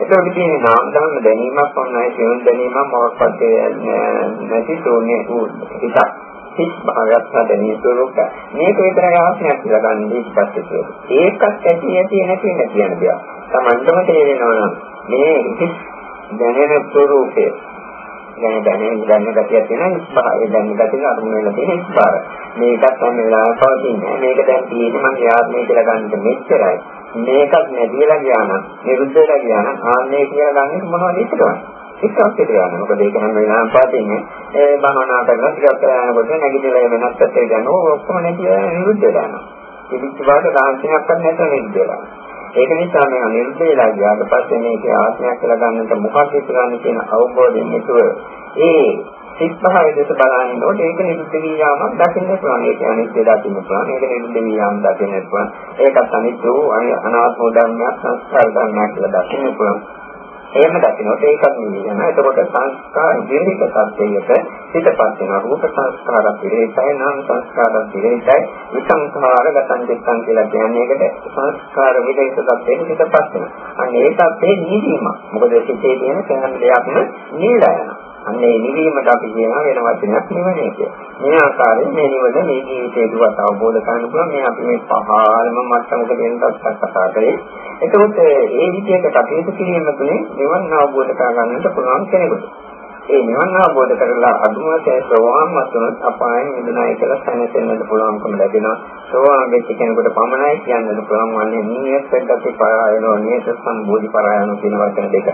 එතකොට තියෙන නාම ධර්ම දැනීමක් වන්නයි සියුම් දැනීමක් මොකක්ද නැති තෝන්නේ හිතක්. හිස් භාගයක් හදන්නේ ස්වરૂප මේක විතරයි ආත්මයක් කියලා ගන්න ඉස්සපස්සේ ඒකත් ඇති ඇති නැති නැති කියන දෙයක්. Tamandම තේරෙනවා නම් මේ හිස් දැනෙන ස්වરૂපේ දැන දැන දැන ගතියක් තියෙනවා. ඉස්පාරය දැන ගතිය අරමුණ වෙලා තියෙන ඉස්පාර මේකත් හැම වෙලාවෙම පවතින්නේ. මේක දැන් තියෙන්නේ මම ආත්මය කියලා ගන්නට මෙච්චරයි. මේකත් නැතිලා ගියා නම් නිරුද්ධ වෙලා ගියා නම් ආත්මය කියලා ගන්න මොනවද ඉස්සරවන්නේ එක්කක් පිටරයන් මොකද ඒක හැම වෙලාවෙම පවතින්නේ. ඒ භවනා කරලා ටිකක් යනකොට නැගිටලා වෙනස් පැත්තේ යනවා. ඔක්කොම නැතිලා නිරුද්ධ වෙලා යනවා. ඉතින් වාද රාශියක් කරන්න නැතුව නිරුද්ධ වෙලා ඒක නිසා මේ අනිරුද්ධ වෙලා ගියාට පස්සේ මේක ආත්මයක් කියලා ගන්නට මොකක්ද කරන්නේ කියන අවබෝධයෙන් යුතුව ඒ සිත් පහේ දෙස බලනකොට ඒක නිරුද්ධ වියාමක් දකින්න පුළුවන්. ඒක අනිත්‍ය දකින්න පුළුවන්. ඒක නිරුද්ධ වියාම දකින්න පුළුවන්. ඒකත් අනිත්‍ය වූ අනාත්ම ධර්මයක් සංස්කාර ධර්මයක් කියලා දකින්න පුළුවන්. එහෙම දකින්නට ඒකත් නිවියන. එතකොට සංස්කාර ජීවිත සත්‍යයට පිටපත් වෙන රූප සංස්කාර පිළිහිතයි නාම සංස්කාර පිළිහිතයි විසංඛාර ගතන් දෙත්තන් කියලා කියන්නේ ඒකට සංස්කාර විදේශ සත්‍යයට පිටපත් වෙන. අන්න ඒකත් ඒ නිවීම. මොකද සිතේ තියෙන සෑම දෙයක්ම නිවිලා යනවා. අන්නේ නිවීමට අපි කියන වෙන වචනයක් නිවනේ කියලා. මේ ආකාරයෙන් මේ නිවන මේ ජීවිතේට අවබෝධ කරගන්න පුළුවන්. මේ අපි මේ පහළම මට්ටමක දෙන්නත් කතා කරේ. එතකොට ඒ විදිහට කටයුතු කිරීම තුළින් නිවන අවබෝධ කරගන්නට පුළුවන් කෙනෙකුට. ඒ නිවන අවබෝධ කරලා අදුමතේ සෝවාන් මතුනොත් අපායන් මිදුණයි කියලා සැනසෙන්නට පුළුවන්කම ලැබෙනවා. සෝවාන් වෙච්ච කෙනෙකුට පමණයි කියන්නට පුළුවන් වන්නේ නියත සත්‍යප පරායනෝ නියත සම්බෝධි පරායනෝ කියන වචන දෙක.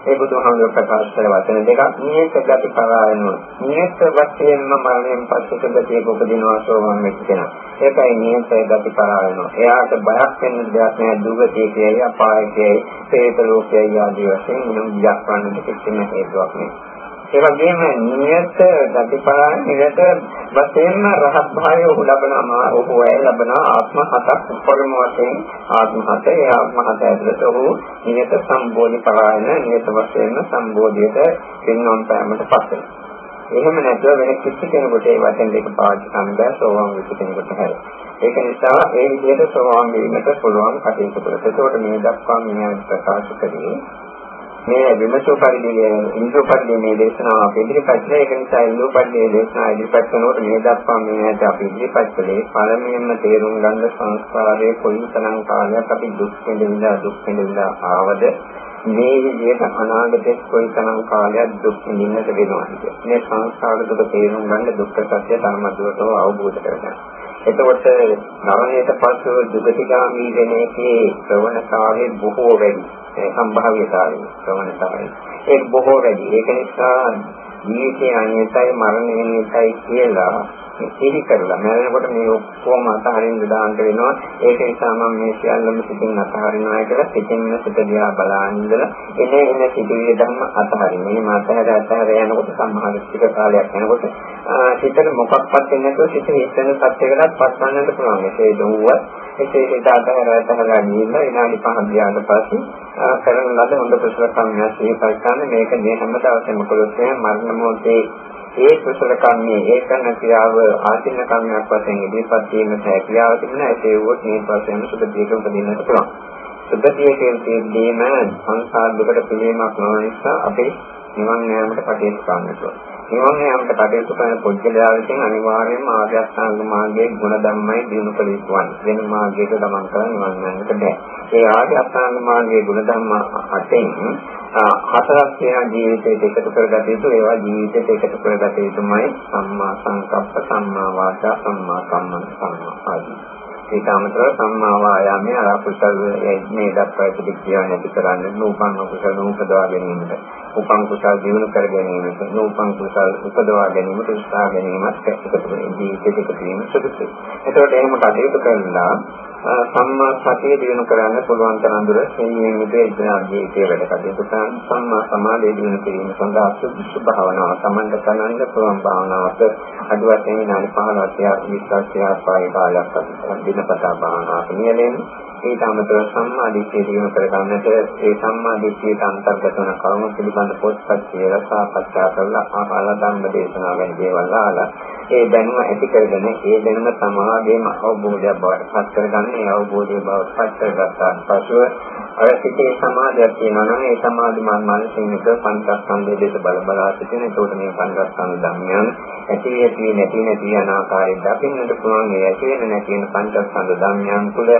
ඒ බුදුහාමුදුරුවෝ ප්‍රකාශ කළ වචන දෙකක් නියත ගති පරායනෝ. නියත වශයෙන්ම මරණයෙන් පස්සේ ගතියක උපදිනවා සෝවාන් වෙච්ච කෙනා. ඒකයි නියත ගති පරායනෝ. එයාට බයක් වෙන දෙයක් නෑ දුගතිය කියයි අපාය කියයි, ප්‍රේත ලෝකයයි ආදී වශයෙන් මොන බයක් වන්නට කිසිම හේතුවක් නෑ. ඒ වගේම නියත ගතිපරායන නිරත වශයෙන්ම රහත් භාවය ඔහු ලබනවා ඔහු ඇය ලබන ආත්ම හතක් පරම වශයෙන් ආත්ම හත ඒ ආත්ම හත ඇතුළත ඔහු නියත සම්බෝධි පරායන නියත වශයෙන්ම සම්බෝධියට පින්නම් පෑමට පත් එහෙම නැත්නම් වෙන කිසි කෙනෙකුට ඒ වචන දෙක පාවිච්චි කරන්න බෑ සෝවාන් වෙච්ච කෙනෙකුට හැර. ඒක නිසා ඒ විදිහට සෝවාන් වීමට පුළුවන් කටයුතු කරලා. ඒකට මේ දක්වා මම ප්‍රකාශ කළේ මේ විමසෝ පරිදි ඉන්ද්‍ර පරිදි මේ දේශනාව අපි ඉදිරිපත් කළා ඒක නිසා ඉන්ද්‍ර පරිදි දේශනාව ඉදිරිපත් කරනකොට මේ දක්වා මේකට අපි ඉදිරිපත් කළේ පළමුවෙන්ම තේරුම් ගන්න සංස්කාරයේ කොයිතරම් කාලයක් අපි දුක් විඳිනවා දුක් විඳිනවා ආවද? මේ විදිහට අනාගතේ කොයිතරම් කාලයක් දුක් විඳින්නට වෙනවද? මේ සංස්කාර දුක තේරුම් ගන්න දුක්ඛ සත්‍ය ධර්මදුරටව අවබෝධ කරගන්න. එතකොට නරණයට පස්සෙ දුගතිගාමී වෙන එකේ ප්‍රවණතාවය බොහෝ වැඩි. සම්භාව්‍යතාවය ප්‍රවණතාවය. ඒක බොහෝ වැඩි. ඒක නිසා ජීවිතය අනිත්‍යයි මරණය අනිත්‍යයි කියලා සිහි කරලා. මරනකොට මේ ඔක්කොම අතහරින්න දාන්න වෙනවා. ඒක නිසා මම මේ සියල්ලම සිතින් අතහරිනවා කියලා සිතින් සිත දිහා බලන ඉඳලා එනේ එන සිටිවිලි ධර්ම අතහරින්න. මේ මාතහැර අතහැර යනකොට සම්මාන ටික කාලයක් යනකොට සිතට මොකක්වත් වෙන්නේ නැතුව සිත හිතන සත්‍යයකටත් පස්සන්නට පුළුවන්. ඒ දුවුවත් ඒකේ හිත අතහැර අතහැර ගිහිල්ලා විනාඩි 5 ගියාට පස්සේ කරන ලද හොඳ කුසල කර්මයක් සිහිපත් කරන මේක මේ හැම දවසෙම කළොත් මරණ මොහොතේ ඒ කුසල කර්මයේ ඒ කරන ක්‍රියාව ආසින්න කර්මයක් වශයෙන් ඉදිරිපත් වීමට හැකියාව තිබුණා ඒ වුවොත් මේ වශයෙන් සුබදීක උපදින්නට පුළුවන්. සුබදී කියන්නේම සංසාර දුකට පිළිමක් නොවන නිසා අපි නිවන් යාමට කටයුතු කරන්නට ඕන. නිවන් යාමට කටයුතු කරන පුද්ගලයා විසින් අනිවාර්යයෙන්ම ආර්ය අෂ්ටාංග මාර්ගයේ ගුණ ධර්මයි දිනු කළ යුතුයි. වෙන මාර්ගයක ගමන් කරන නිවන් යාමට බෑ. ඒ ආර්ය අෂ්ටාංග මාර්ගයේ ගුණ ධර්ම අටෙන් හතරක් වෙන ජීවිතයට එකතු කරගත යුතු ඒවා ජීවිතයට එකතු කරගත යුතුමයි සම්මා සංකප්ප සම්මා වාචා සම්මා කම්මන්ත සම්මා ආදී ඒක අමතරව සම්මා වායාමයේ අකුසල මේ දක්වා තිබි කියන නැති කරන්නේ නූපන් කුසල නූපදවා ගැනීමට උපන් කුසල දිනු කර ගැනීමට නූපන් කුසල උපදවා ගැනීමට උත්සාහ ගැනීමත් එකතු වෙන ජීවිතයක තියෙන සුදුසුයි. එතකොට එහෙම කටයුතු කරලා සම්මා සතිය දිනු කරන්න පුළුවන් තරම් දුර සීයෙන් විදිහේ ඉඳලා ජීවිතය වැඩ කටයුතු කරන සම්මා සමාධිය දිනු කිරීම සඳහා සුදුසු භාවනාව සමන්ද කරන්න පුළුවන් භාවනාවක් අඩු වශයෙන් විනාඩි 15ක් 20ක් පායි කාලයක් අපි දිනපතා භාවනාවක් නියැලෙන්නේ. ඊට අමතරව සම්මා දිට්ඨිය දිනු කර ගන්නට ඒ සම්මා දිට්ඨියට අන්තර්ගත වන කර්ම පිළිබඳ පොත්පත් කියලා සාකච්ඡා කරලා අහලා ධම්ම දේශනා වැනි දේවල් අහලා ඒ දැනුම ඇති කරගෙන ඒ දැනුම සමාගයේම අවබෝධයක් බවට පත් කරගන්න ඒ අවබෝධය බවට පත් කරගත්තාන් පසුව අර සිතේ සමාධියක් තියෙනවා නම් ඒ සමාධි මානසික එක පංචස්කන්ධයේ දෙස බල බලා සිටින ඒකට මේ පංචස්කන්ධ ධර්මයන් ඇති ඇති නැති නැති යන ආකාරයෙන් දකින්නට පුළුවන් ඒ ඇති වෙන නැති වෙන පංචස්කන්ධ ධර්මයන් තුළ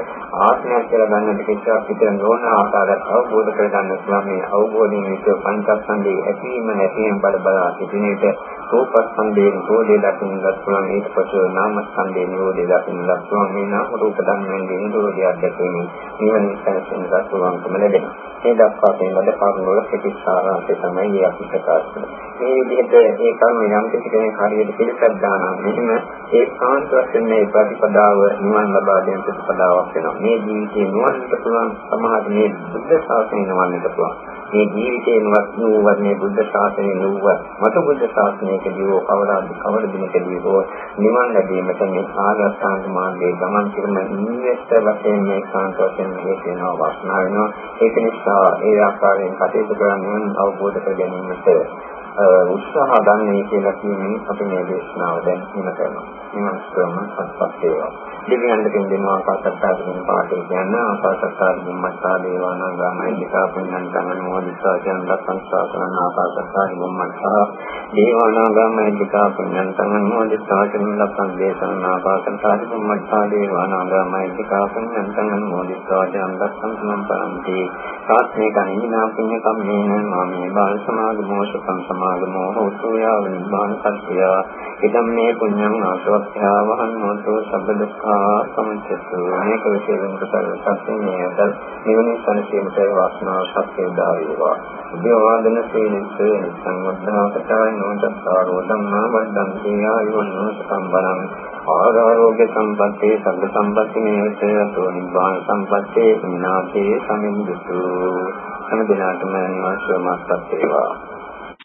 ආත්මයක් කියලා ගන්නට කිසිවක් පිටර නොවන ආකාරයක් අවබෝධ කරගන්න පුළුවන් මේ අවබෝධයෙන් යුක්ත පංචස්කන්ධයේ ඇතිවීම නැතිවීම බල බලා සිටින විට රූපස්කන්ධයේ නිරෝධය දකින්නත් පුළුවන් ඊට පස්ව නාමස්කන්ධයේ නිරෝධය දකින්නත් පුළුවන් මේ නාම රූප ධර්මයන්ගේ නිරෝධය දැකීමේ නිවන සංසෙන්නත් පුළුවන්කම ලැබෙනවා. මේ දක්වා තියෙන කරුණු වල ප්‍රතිසාරාංශය තමයි මේ අපි ප්‍රකාශ කරන්නේ. මේ විදිහට මේ කරුණු යම් කිසි කෙනෙක් හරියට පිළිපැද්දා නම් මෙහිම ඒ කාන්ත වශයෙන් මේ ප්‍රතිපදාව නිවන් ලබා දෙන ප්‍රතිපදාවක් වෙනවා. මේ ජීවිතේ නිවන්නට පුළුවන් සමහර මේ බුද්ධ ශාසනය නිවන්නට පුළුවන්. මේ ජීවිතේනවත් නුවත් මේ බුද්ධ ශාසනය නුවත් මත බුද්ධ ශාසනයකදී හෝ කවදාද කවර දිනකදී හෝ නිවන් ලැබීමට මේ ආර්ය අෂ්ටාංග මාර්ගයේ ගමන් කිරීම නිවෙස්ත වශයෙන් මේ කාන්ත වශයෙන් හේතු වෙනවා වාසනාව වෙනවා ඒක නිසා ඒ ආකාරයෙන් කටයුතු කරන්නේ අවබෝධ කර ගැනීමට උත්සාහ ගන්නයි කියලා කියන්නේ අපි මේ දේශනාව දැන් හිම කරනවා. නිවන් ක්‍රම සත්පත් වේවා. දෙවියන් දෙකින් දෙනවා ආකාශත්තාදින පාඩේ කියන ආකාශත්තාදින මත්තා දේවානාගාමයි දිකා පුඤ්ඤං තමන මොදිසා ජන දසංසාසන ආකාශත්තාදින මත්තා දේවානාගාමයි දිකා පුඤ්ඤං තමන මොදිසා ජන දසං දේශන ආකාශත්තාදින මත්තා දේවානාගාමයි දිකා පුඤ්ඤං තමන මොදිසා ජන දසං සම්පරන්ති සාත්මේ කනිනා පුඤ්ඤ කම්මේන මාමේ බාල සමාගමෝ සුඛං සමාගමෝ හෝතු යාව නිබ්බාන සත්‍ය ඉදම් මේ පුඤ්ඤං ආසවක්ඛ්‍යා වහන්නෝතු සබ්බ දුක්ඛා සමුච්චතු මේක විශේෂයෙන් කුසල සත්‍යයේ නිවන සනසීමට වාසනාව සත්‍ය උදා වේවා. දේවාදන සේනස සංවද්ධාකතා නෝදස්සාරෝ ධම්මා වද්දන්ති. ආයුන්නෝ සම්බරං. ආරෝග්‍ය සම්පත්තේ සබ්බ සම්පatti මේවත අතෝ නිබ්බාන සම්පත්තේ විනාශේ සමින්දුතු. හැම දිනකටම නිවන් සුවමත් වේවා.